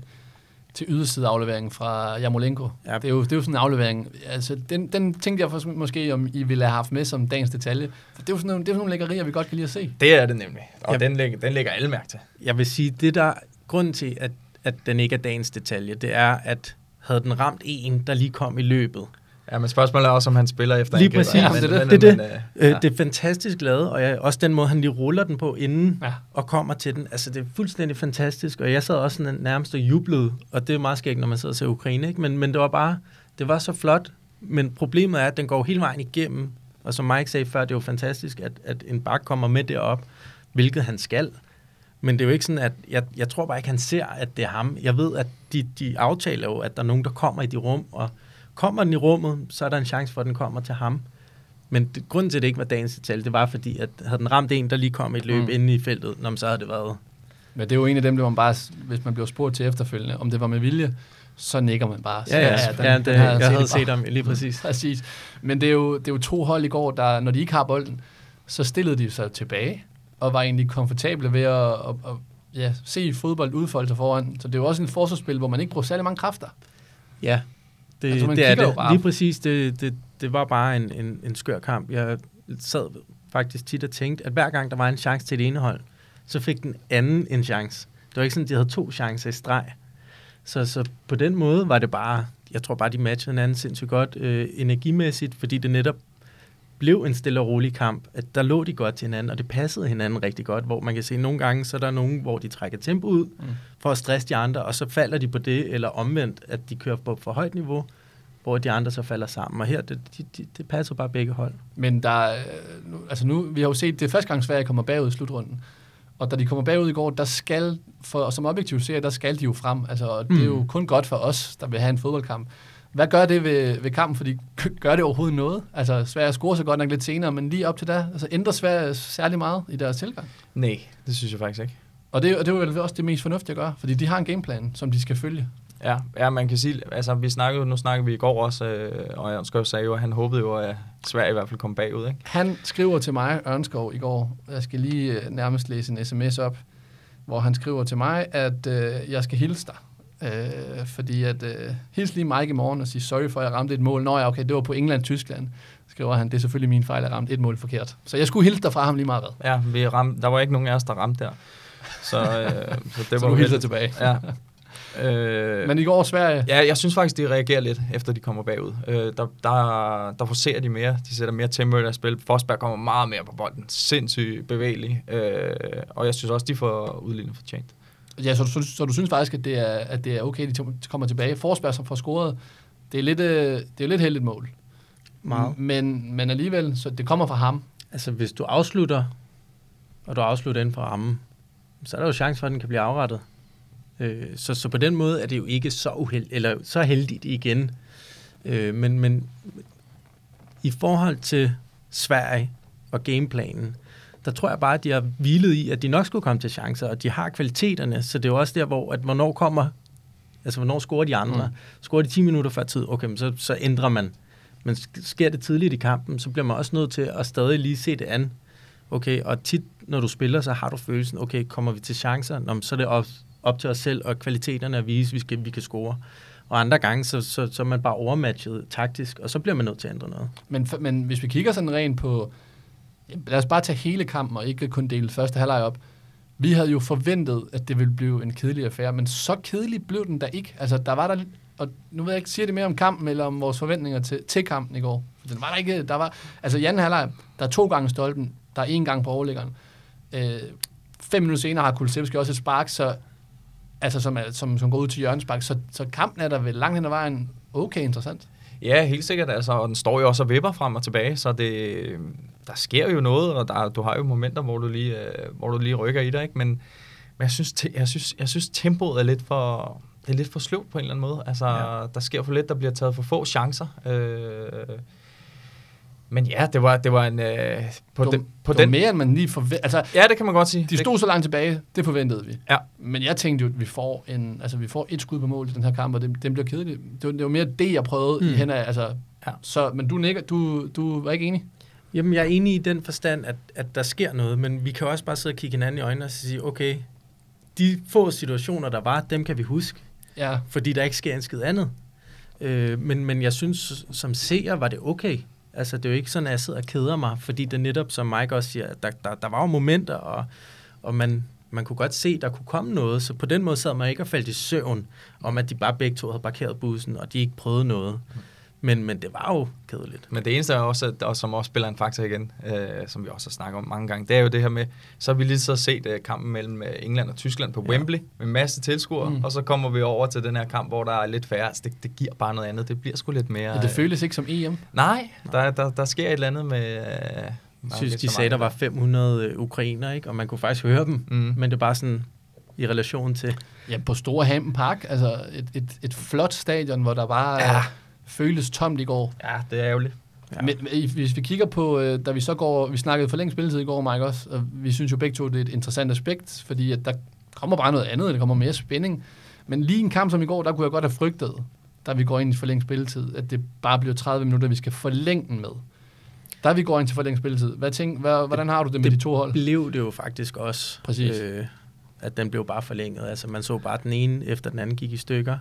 til ydersideafleveringen fra Jamolenko. Ja. Det, er jo, det er jo sådan en aflevering. Altså, den, den tænkte jeg for, måske, om I ville have haft med som dagens detalje. For det er jo sådan nogle, det er sådan nogle lækkerier, vi godt kan lide at se. det er det nemlig. Og Ja. den, lægger, den lægger alle mærke til. Jeg vil sige, det der grund til, at, at den ikke er dagens detalje, det er, at havde den ramt en, der lige kom i løbet. Ja, men spørgsmålet er også, om han spiller efter Lige angrebet. præcis. Ja, det er men- det. Det er men, det. øh, Øh, det er fantastisk lavet, og jeg, også den måde, han lige ruller den på inden Ja. og kommer til den. Altså, det er fuldstændig fantastisk, og jeg sad også sådan nærmest og jublede, og det er meget skægt, når man sidder og ser Ukraine, ikke? Men, men det var bare, det var så flot, men problemet er, at den går hele vejen igennem, og som Mike sagde før, det er jo fantastisk, at, at en bak kommer med derop, hvilket han skal. Men det er jo ikke sådan, at jeg, jeg tror bare ikke, han ser, at det er ham. Jeg ved, at de, de aftaler jo, at der er nogen, der kommer i de rum og Kommer den i rummet, så er der en chance for, at den kommer til ham. Men det, grunden til, at det ikke var dagens detalje, det var fordi, at havde den ramt en, der lige kom i et løb mm. Mm. inde i feltet, nå, men så havde det været... Men det er jo en af dem, der man bare, hvis man bliver spurgt til efterfølgende, om det var med vilje, så nikker man bare. Ja, ja, ja, ja det, den har jeg havde set ham lige præcis. Præcis. Men det er, jo, det er jo to hold i går, der, når de ikke har bolden, så stillede de sig tilbage, og var egentlig komfortable ved at, at, at ja, se fodbold udfolde sig foran. Så det er jo også en forsvarsspil, hvor man ikke bruger særlig mange kræfter. Ja, det, Altså, det er det. bare. Lige præcis, det, det, det var bare en, en, en skør kamp. Jeg sad faktisk tit og tænkte, at hver gang der var en chance til det ene hold, så fik den anden en chance. Det var ikke sådan, at de havde to chancer i streg. Så, så på den måde var det bare, jeg tror bare, de matchede hinanden sindssygt godt øh, energimæssigt, fordi det netop blev en stille og rolig kamp, at der lå de godt til hinanden, og det passede hinanden rigtig godt, hvor man kan se, at nogle gange, så er der nogen, hvor de trækker tempo ud, Mm. for at stresse de andre, og så falder de på det, eller omvendt, at de kører på for højt niveau, hvor de andre så falder sammen. Og her, det, de, de, det passer bare begge hold. Men der, er, øh, nu, altså nu, vi har jo set, det er første gang Sverige kommer bagud i slutrunden. Og da de kommer bagud i går, der skal, for, som objektiv serie, der skal de jo frem. Altså, og det er jo Mm. kun godt for os, der vil have en fodboldkamp. Hvad gør det ved, ved kampen? Fordi gør det overhovedet noget? Altså, Sverige scorer så godt nok lidt senere, men lige op til da, altså ændrer Sverige særlig meget i deres tilgang. Nej, det synes jeg faktisk ikke. Og det, og det er jo vel også det mest fornuftige at gøre, fordi de har en gameplan, som de skal følge. Ja, ja, man kan sige, altså vi snakkede, nu snakkede vi i går også, øh, og Ørnskov sagde jo, at han håbede jo, at Sverige i hvert fald kom bagud, ikke? Han skriver til mig, Ørnskov, i går, jeg skal lige øh, nærmest læse en sms op, hvor han skriver til mig, at øh, jeg skal hilse dig. Øh, fordi at, øh, hils lige Mike i morgen og sige sorry for, at jeg ramte et mål. Nå ja, okay, det var på England-Tyskland, skriver han. Det er selvfølgelig min fejl, at jeg ramte et mål forkert. Så jeg skulle hilse dig fra ham lige meget hvad. Ja, vi ramte, der var ikke nogen af os, der ramte der. Så, øh, så det så var du hilser tilbage. Ja. Øh, Men i går Sverige, Ja, jeg synes faktisk, de reagerer lidt, efter de kommer bagud. Øh, der, der, der forcerer de mere. De sætter mere tempo i deres spil. Forsberg kommer meget mere på bolden. Sindssygt bevægelig. Øh, og jeg synes også, de får udlignet fortjent. Ja, så, så, så, du synes faktisk, at det er, at det er okay, de to- kommer tilbage. Forsberg, får scoret, det er lidt, øh, det er lidt heldigt mål. Meget. Men, men alligevel, så det kommer fra ham. Altså, hvis du afslutter, og du afslutter inden for rammen, så er der jo chance for, at den kan blive afrettet. Øh, så, så på den måde er det jo ikke så, uheld, eller så heldigt igen. Øh, men, men i forhold til Sverige og gameplanen, der tror jeg bare, at de har hvilet i, at de nok skulle komme til chancer, og de har kvaliteterne, så det er jo også der, hvor, at hvornår kommer, altså hvornår scorer de andre? Mm. Scorer de 10 minutter før tid, okay, men så, så ændrer man. Men sk- sker det tidligt i kampen, så bliver man også nødt til at stadig lige se det an. Okay, og tit, når du spiller, så har du følelsen, okay, kommer vi til chancer, Nå, så er det op, op til os selv og kvaliteterne at vise, vi, skal, vi kan score. Og andre gange, så, så, så er man bare overmatchet taktisk, og så bliver man nødt til at ændre noget. Men, men hvis vi kigger sådan rent på... Lad os bare tage hele kampen og ikke kun dele første halvleg op. Vi havde jo forventet, at det ville blive en kedelig affære, men så kedelig blev den da ikke. Altså, der var der... Og nu ved jeg ikke, siger det mere om kampen, eller om vores forventninger til, til kampen i går. For Den var der ikke... Der var, altså, i anden halvleg, der er to gange stolpen, der er en gang på overliggeren. Øh, fem minutter senere har Kulisevski også et spark, så, altså, som, som, som går ud til hjørnespark. Så, så kampen er der vel langt hen ad vejen okay interessant. Ja, helt sikkert. Altså, og den står jo også og vipper frem og tilbage, så det, der sker jo noget, og der, du har jo momenter, hvor du lige, øh, hvor du lige rykker i dig, ikke? Men, men jeg, synes, jeg, synes, jeg synes, tempoet er lidt for, det er lidt for sløvt på en eller anden måde. Altså, Ja. der sker for lidt, der bliver taget for få chancer. Øh, men ja, det var, det var en... Øh, på På, den, det, på det var den, mere, end man lige forventede. Altså, ja, det kan man godt sige. De stod så langt tilbage, det forventede vi. Ja. Men jeg tænkte jo, at vi får, en, altså, vi får et skud på mål i den her kamp, og det, den bliver kedelig. Det var, det var mere det, jeg prøvede i Mm. hen af, altså, Ja. så, men du, nikker, du, du var ikke enig? Jamen, jeg er enig i den forstand, at, at der sker noget, men vi kan også bare sidde og kigge hinanden i øjnene og sige, okay, de få situationer, der var, dem kan vi huske, Ja. fordi der ikke sker en skid andet. Øh, men, men jeg synes, som seer var det okay. Altså, det er jo ikke sådan, at jeg sidder og keder mig, fordi det netop, som Mike også siger, der, der, der var jo momenter, og, og man, man kunne godt se, at der kunne komme noget, så på den måde sad man ikke og faldt i søvn, om at de bare begge to havde parkeret bussen, og de ikke prøvede noget. Men, men det var jo kedeligt. Men det eneste er også, at- og som også spiller en faktor igen, øh, som vi også har snakket om mange gange, det er jo det her med, så har vi lige så set øh, kampen mellem øh, England og Tyskland på Ja. Wembley, med en masse tilskuere, Mm. og så kommer vi over til den her kamp, hvor der er lidt færre. Altså, det, det giver bare noget andet. Det bliver sgu lidt mere... ja det øh, føles ikke som EM. Nej, der, der, der sker et eller andet med... Øh, Jeg synes, de sagde, der var 500 øh, ukrainer, ikke? og man kunne faktisk høre dem, Mm. men det er bare sådan i relation til... Ja, på Store Hampen Park, altså et, et, et flot stadion, hvor der bare Ja. Ja. føltes tomt i går. Ja, det er ærgerligt. Ja. Men men hvis vi kigger på, øh, da vi så går, vi snakkede for længe spilletid i går, Mike også, og vi synes jo begge to, det er et interessant aspekt, fordi at der kommer bare noget andet, der kommer mere spænding. Men lige en kamp som i går, der kunne jeg godt have frygtet, da vi går ind i forlænget spilletid, at det bare bliver 30 minutter, vi skal forlænge den med. Da vi går ind til forlænget spilletid, hvad tænk, hvad, hvordan har du det med det de to hold? blev det jo faktisk også. Præcis. Øh, at den blev bare forlænget. Altså man så bare den ene efter den anden gik i stykker.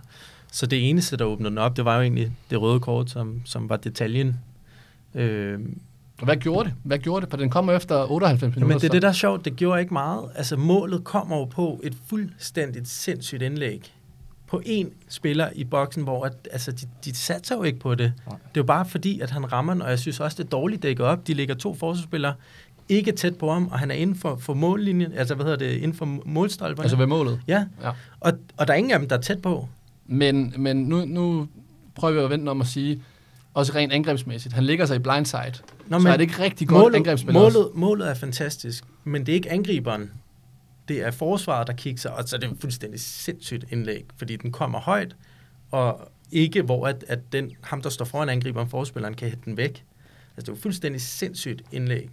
Så det eneste, der åbnede den op, det var jo egentlig det røde kort, som, som var detaljen. Øh, hvad gjorde det? Hvad gjorde det? For den kommer efter 98 minutter. men det er det, der er sjovt. Det gjorde ikke meget. Altså målet kommer jo på et fuldstændigt sindssygt indlæg. På en spiller i boksen, hvor at, altså, de, de satser jo ikke på det. Nej. Det er jo bare fordi, at han rammer den, og jeg synes også, det er dårligt dækket op. De ligger to forsvarsspillere ikke tæt på ham, og han er inden for, for mållinjen, altså hvad hedder det, inden for målstolperne. Altså ved målet. ja, Ja. og, og der er ingen af dem, der er tæt på. Men, men nu, nu prøver vi at vente om at sige, også rent angrebsmæssigt, han ligger sig i blindside. Nå, så er det ikke rigtig godt målet, angrebsspil også. målet, målet er fantastisk, men det er ikke angriberen. Det er forsvaret, der kigger sig, og så er det et fuldstændig sindssygt indlæg, fordi den kommer højt, og ikke hvor at, at den, ham, der står foran angriberen, forspilleren, kan hætte den væk. Altså, det er jo fuldstændig sindssygt indlæg.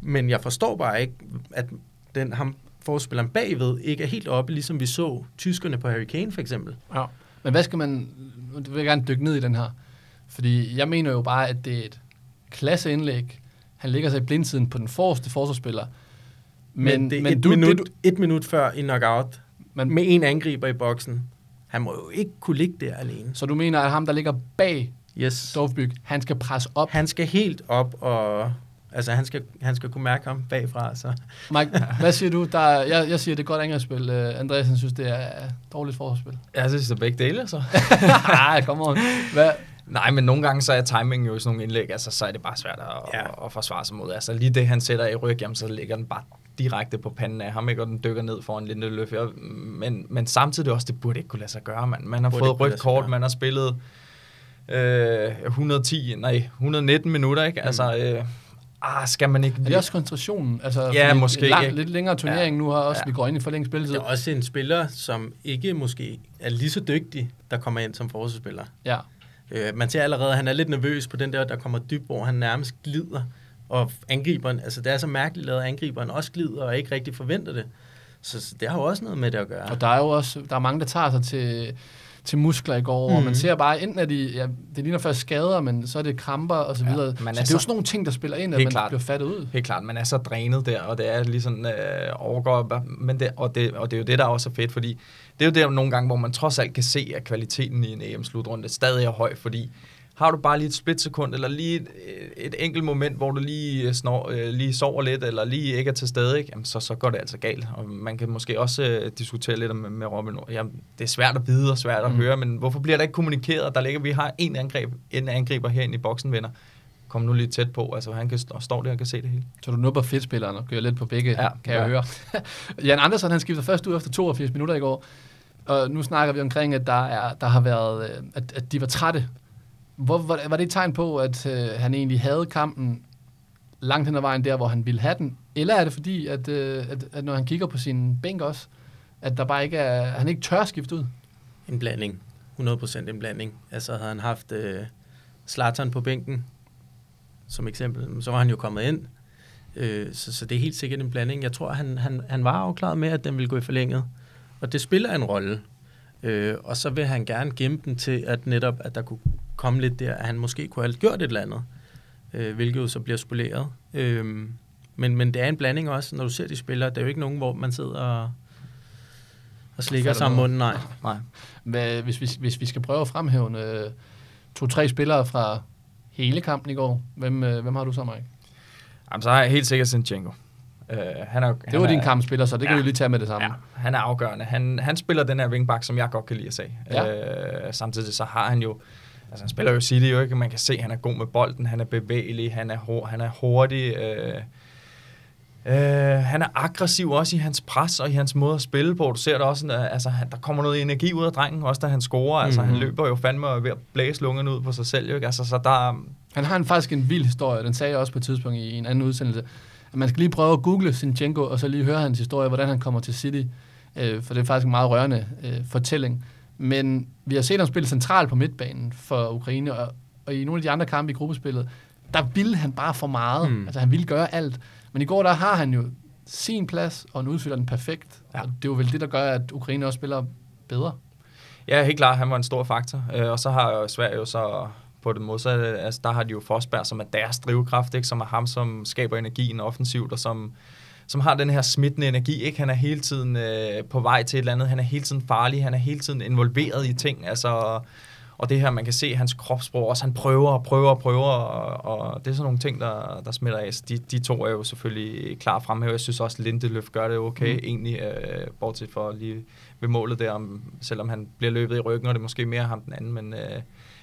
Men jeg forstår bare ikke, at den, ham, forspilleren bagved ikke er helt oppe, ligesom vi så tyskerne på Harry Kane for eksempel. Ja. Men hvad skal man... Nu vil jeg gerne dykke ned i den her. Fordi jeg mener jo bare, at det er et klasseindlæg. Han ligger sig i blindsiden på den forreste forsvarsspiller. Men, men det er men et, du, minut, det, et minut før i knockout, men, med en angriber i boksen. Han må jo ikke kunne ligge der alene. så du mener, at ham, der ligger bag Yes. Dorfbyg, han skal presse op? Han skal helt op, og altså, han, skal, han skal kunne mærke ham bagfra. Så. Mike, hvad siger du? Der, er- jeg, jeg siger, det er godt angrebsspil. Uh, Andreas han synes, det er dårligt forsvarsspil. Jeg synes, det er begge dele, så. Nej, kom on. Hvad? Nej, men nogle gange så er timingen jo i sådan nogle indlæg, altså så er det bare svært at, Ja. ja. at forsvare sig mod. Altså lige det, han sætter i ryg, jamen, så ligger den bare direkte på panden af ham, ikke? og den dykker ned for en lille løf. Men, men samtidig også, det burde ikke kunne lade sig gøre, man. Man har Burde fået rødt kort, man har spillet øh, 110, nej, 119 minutter, ikke? Altså, øh, ah, skal man ikke... Er det også koncentrationen? Altså, Ja, måske, En lang, ikke? lidt længere turnering nu har også, Ja. vi går ind i forlænget spilletid. Det er også en spiller, som ikke måske er lige så dygtig, der kommer ind som forsvarsspiller. Ja. Øh, man ser allerede, at han er lidt nervøs på den der, der kommer dybt, hvor han nærmest glider. Og angriberen, altså det er så mærkeligt lavet, at angriberen også glider og ikke rigtig forventer det. Så, så det har jo også noget med det at gøre. Og der er jo også der er mange, der tager sig til, til muskler i går, mm. og man Mhm. ser bare, enten er de, ja, det ligner først skader, men så er det kramper og så Ja, videre. man så er det er jo så- sådan nogle ting, der spiller ind, at man klart. bliver fattet ud. Helt klart, man er så drænet der, og det er lige sådan øh, overgår, men det, og, det, og det er jo det, der også er fedt, fordi det er jo der nogle gange, hvor man trods alt kan se, at kvaliteten i en EM-slutrunde stadig er høj, fordi har du bare lige et splitsekund, eller lige et, et enkelt moment, hvor du lige, øh, snor, øh, lige sover lidt, eller lige ikke er til stede, ikke? Jamen, så, så går det altså galt. Og man kan måske også øh, diskutere lidt med, med Robin. Jamen, det er svært at vide og svært at Mm. høre, men hvorfor bliver der ikke kommunikeret? Der ligger, vi har en, angreb, en angriber herinde i boksen, venner. Kom nu lige tæt på, altså han kan stå, står der og kan se det hele. Så du nupper fedtspilleren og kører lidt på begge, ja, Ja, kan jeg ja. høre. Jan Andersen, han skifter først ud efter 82 minutter i går. Og nu snakker vi omkring, at der, er, der har været, øh, at, at de var trætte. Hvor, var, var det et tegn på, at øh, han egentlig havde kampen langt hen ad vejen der, hvor han ville have den? Eller er det fordi, at, øh, at, at når han kigger på sin bænk også, at der bare ikke er, han ikke tør skifte ud? En blanding. 100% en blanding. Altså havde han haft øh, Zlatan på bænken, som eksempel, så var han jo kommet ind. Øh, så, så det er helt sikkert en blanding. Jeg tror, han, han, han var afklaret med, at den ville gå i forlænget. Og det spiller en rolle. Øh, og så vil han gerne gemme den til, at netop, at der kunne komme lidt der, at han måske kunne have gjort et eller andet. Øh, hvilket jo så bliver spoleret. Øh, men, men det er en blanding også, når du ser de spillere. Det er jo ikke nogen, hvor man sidder og, og slikker sig om munden. Nej. Nej. Hvad, hvis, vi, hvis vi skal prøve at fremhæve øh, to-tre spillere fra hele kampen i går, hvem, øh, hvem har du så, Mike? Jamen, så har jeg helt sikkert Sinchenko. Uh, han er, Det han var er, din kampspiller, så det kan Ja. vi lige tage med det samme. Ja, han er afgørende. Han, han spiller den her wingback, som jeg godt kan lide at se. Ja. Uh, samtidig så har han jo, altså han spiller jo City jo ikke, man kan se, at han er god med bolden, han er bevægelig, han er, hur, han er hurtig, uh, Uh, han er aggressiv også i hans pres og i hans måde at spille på. Du ser det også, uh, altså, han, der kommer noget energi ud af drengen, også da han scorer. Altså, Mhm. han løber jo fandme og er ved at blæse lungen ud på sig selv. Jo, ikke? Altså, så der, Han har en, faktisk en vild historie, den sagde jeg også på et tidspunkt i en anden udsendelse. At man skal lige prøve at google Sinchenko, og så lige høre hans historie, hvordan han kommer til City. Øh, for det er faktisk en meget rørende øh, fortælling. Men vi har set ham spille centralt på midtbanen for Ukraine, og, og i nogle af de andre kampe i gruppespillet, der ville han bare for meget. Mm. Altså han ville gøre alt. Men i går, der har han jo sin plads, og han udfylder den perfekt. Ja. Og det er jo vel det, der gør, at Ukraine også spiller bedre. Ja, helt klart. Han var en stor faktor. Øh, og så har Sverige jo så på det modsatte, altså der har de jo Forsberg, som er deres drivkraft, ikke? som er ham, som skaber energien offensivt, og som, som har den her smittende energi. Ikke? Han er hele tiden øh, på vej til et eller andet. Han er hele tiden farlig. Han er hele tiden involveret i ting. Altså, og det her, man kan se hans kropssprog også, han prøver og prøver og prøver, og, og det er sådan nogle ting, der, der smitter af. De, de to er jo selvfølgelig klar fremhæve. Jeg synes også, Lindeløf gør det okay, mm. egentlig, øh, bortset for lige ved målet der, om, selvom han bliver løbet i ryggen, og det er måske mere ham den anden, men... Øh,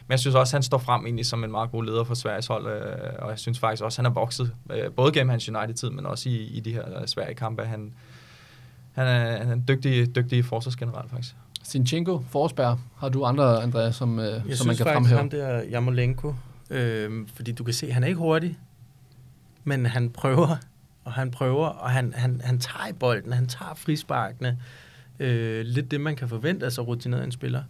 men jeg synes også, at han står frem egentlig som en meget god leder for Sveriges hold, øh, og jeg synes faktisk også, at han er vokset, øh, både gennem hans United-tid, men også i, i de her Sverige-kampe. Han, han, er, han er en dygtig, dygtig forsvarsgeneral faktisk. Sinchenko, Forsberg, har du andre, Andreas, som, øh, jeg som man kan fremhæve? Jeg synes faktisk, ham der Jamolenko, øh, fordi du kan se, at han er ikke hurtig, men han prøver, og han prøver, og han, han, han tager i bolden, han tager frisparkene. Øh, lidt det, man kan forvente af så rutineret en spiller.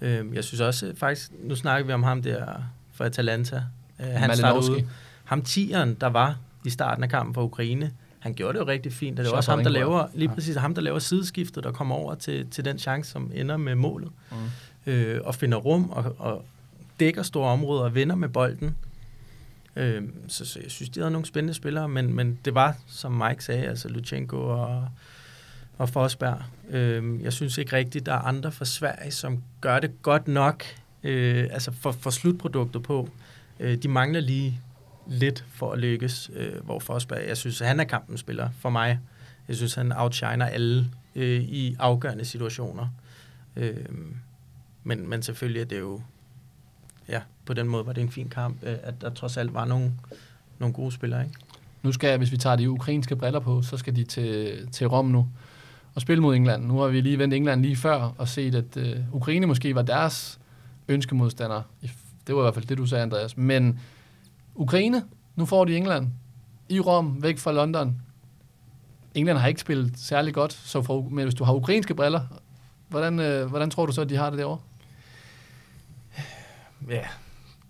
Øh, jeg synes også, faktisk, nu snakker vi om ham der fra Atalanta. Øh, han startede ud. Ham tieren, der var i starten af kampen for Ukraine, han gjorde det jo rigtig fint, og det er også ham, der laver, lige præcis ham, der laver sideskiftet, der kommer over til, til den chance, som ender med målet, mm. øh, og finder rum, og, og dækker store områder, og vinder med bolden. Øh, så, så jeg synes, de havde nogle spændende spillere, men, men det var, som Mike sagde, altså Luchenko og, og Forsberg. Øh, jeg synes ikke rigtigt, der er andre fra Sverige, som gør det godt nok, øh, altså for, for slutprodukter på. Øh, de mangler lige lidt for at lykkes, øh, hvor Forsberg, jeg synes, han er kampens spiller for mig. Jeg synes, han outshiner alle øh, i afgørende situationer. Øh, men, men selvfølgelig er det jo, ja, på den måde var det en fin kamp, øh, at der trods alt var nogle, nogle gode spillere, ikke? Nu skal, hvis vi tager de ukrainske briller på, så skal de til, til Rom nu og spille mod England. Nu har vi lige vendt England lige før og set, at øh, Ukraine måske var deres ønskemodstander. Det var i hvert fald det, du sagde, Andreas. Men Ukraine, nu får de England. I Rom, væk fra London. England har ikke spillet særlig godt, så for, men hvis du har ukrainske briller, hvordan, øh, hvordan tror du så, at de har det derovre? Ja,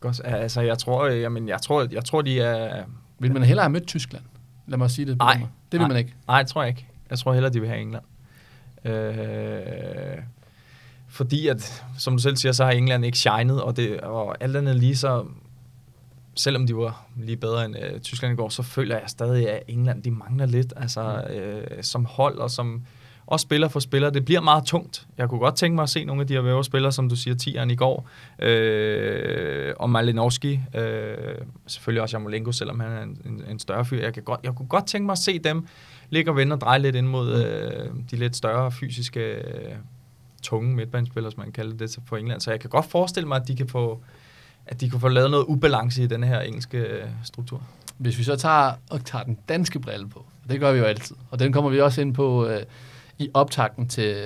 godt. Altså, jeg tror, jamen, jeg tror, jeg tror, de er... Vil man hellere have mødt Tyskland? Lad mig sige det. Nej. Det vil nej, man ikke. Nej, tror jeg ikke. Jeg tror hellere, de vil have England. Øh, fordi at, som du selv siger, så har England ikke shined, og, det, og alt andet lige så, selvom de var lige bedre end øh, Tyskland i går, så føler jeg stadig, at England de mangler lidt, altså mm. øh, som hold og som også spiller for spiller. Det bliver meget tungt. Jeg kunne godt tænke mig at se nogle af de her vævre spillere, som du siger, tieren i går, øh, og Malinowski, øh, selvfølgelig også Jamolenko, selvom han er en, en, en større fyr. Jeg, kan godt, jeg kunne godt tænke mig at se dem ligge og vende og dreje lidt ind mod mm. øh, de lidt større fysiske, øh, tunge midtbanespillere, som man kalder det på England. Så jeg kan godt forestille mig, at de kan få, at de kan få lavet noget ubalance i den her engelske øh, struktur. Hvis vi så tager, og tager den danske brille på, det gør vi jo altid, og den kommer vi også ind på øh, i optakten til,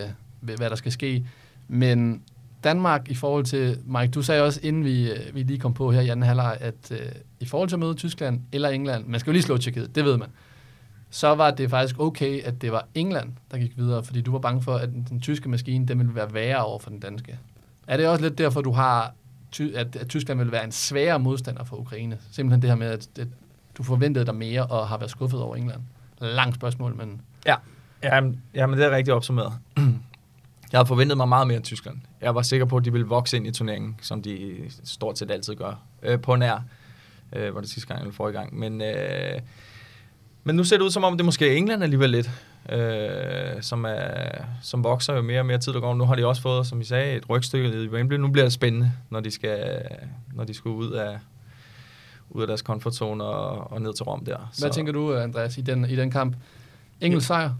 hvad der skal ske, men Danmark i forhold til, Mike, du sagde også, inden vi, øh, vi lige kom på her i anden halvleg, at øh, i forhold til at møde Tyskland eller England, man skal jo lige slå Tjekkiet, det ved man, så var det faktisk okay, at det var England, der gik videre, fordi du var bange for, at den, den tyske maskine, den ville være værre over for den danske. Er det også lidt derfor, du har, at, at Tyskland vil være en sværere modstander for Ukraine? Simpelthen det her med, at, at du forventede dig mere og har været skuffet over England. Langt spørgsmål, men... Ja, jamen, jamen det er rigtig opsummeret. Jeg havde forventet mig meget mere end Tyskland. Jeg var sikker på, at de ville vokse ind i turneringen, som de stort set altid gør. Øh, på nær, øh, var det sidste gang eller forrige gang. Men øh, men nu ser det ud som om, det måske er England alligevel lidt, øh, som, er, som vokser jo mere og mere tid, der går. Nu har de også fået, som I sagde, et rygstykke i Wembley. Nu bliver det spændende, når de skal, når de skal ud af, ud af deres comfort zone og, og ned til Rom der. Hvad Så. tænker du, Andreas, i den, i den kamp? Engelsk sejr?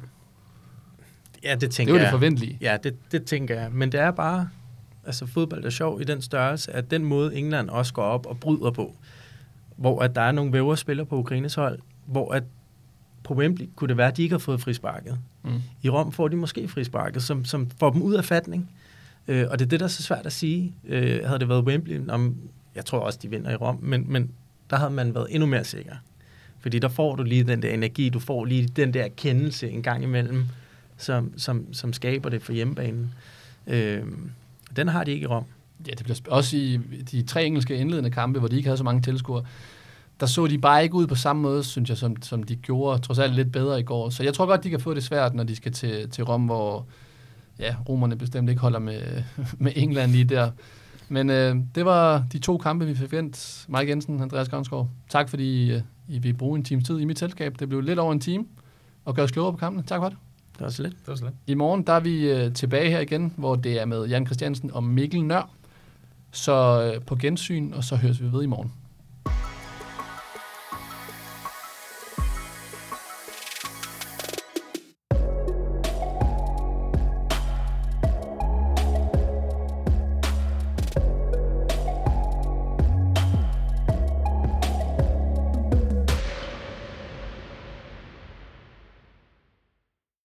Ja, det tænker jeg. Det er jo det forventelige. Ja, det, det tænker jeg. Men det er bare, altså fodbold er sjov i den størrelse, at den måde England også går op og bryder på, hvor at der er nogle vævre spillere på Ukraines hold, hvor at på Wembley kunne det være, at de ikke har fået frisparket. Mm. I Rom får de måske frisparket, som, som får dem ud af fatning. Øh, og det er det, der er så svært at sige. Øh, havde det været Wembley, om, jeg tror også, de vinder i Rom, men, men der havde man været endnu mere sikker. Fordi der får du lige den der energi, du får lige den der kendelse en gang imellem, som, som, som skaber det for hjemmebanen. Øh, den har de ikke i Rom. Ja, det bliver også i de tre engelske indledende kampe, hvor de ikke havde så mange tilskuere, der så de bare ikke ud på samme måde, synes jeg, som, som de gjorde trods alt lidt bedre i går. Så jeg tror godt, de kan få det svært, når de skal til, til Rom, hvor ja, romerne bestemt ikke holder med, med England lige der. Men øh, det var de to kampe, vi fik vendt. Mike Jensen, Andreas Gravnsgaard. Tak fordi øh, I vil bruge en times tid i mit selskab. Det blev lidt over en time og gør os klogere på kampene. Tak for det. Det var så lidt. Det var så lidt. I morgen der er vi øh, tilbage her igen, hvor det er med Jan Christiansen og Mikkel Nør. Så øh, på gensyn, og så høres vi ved i morgen.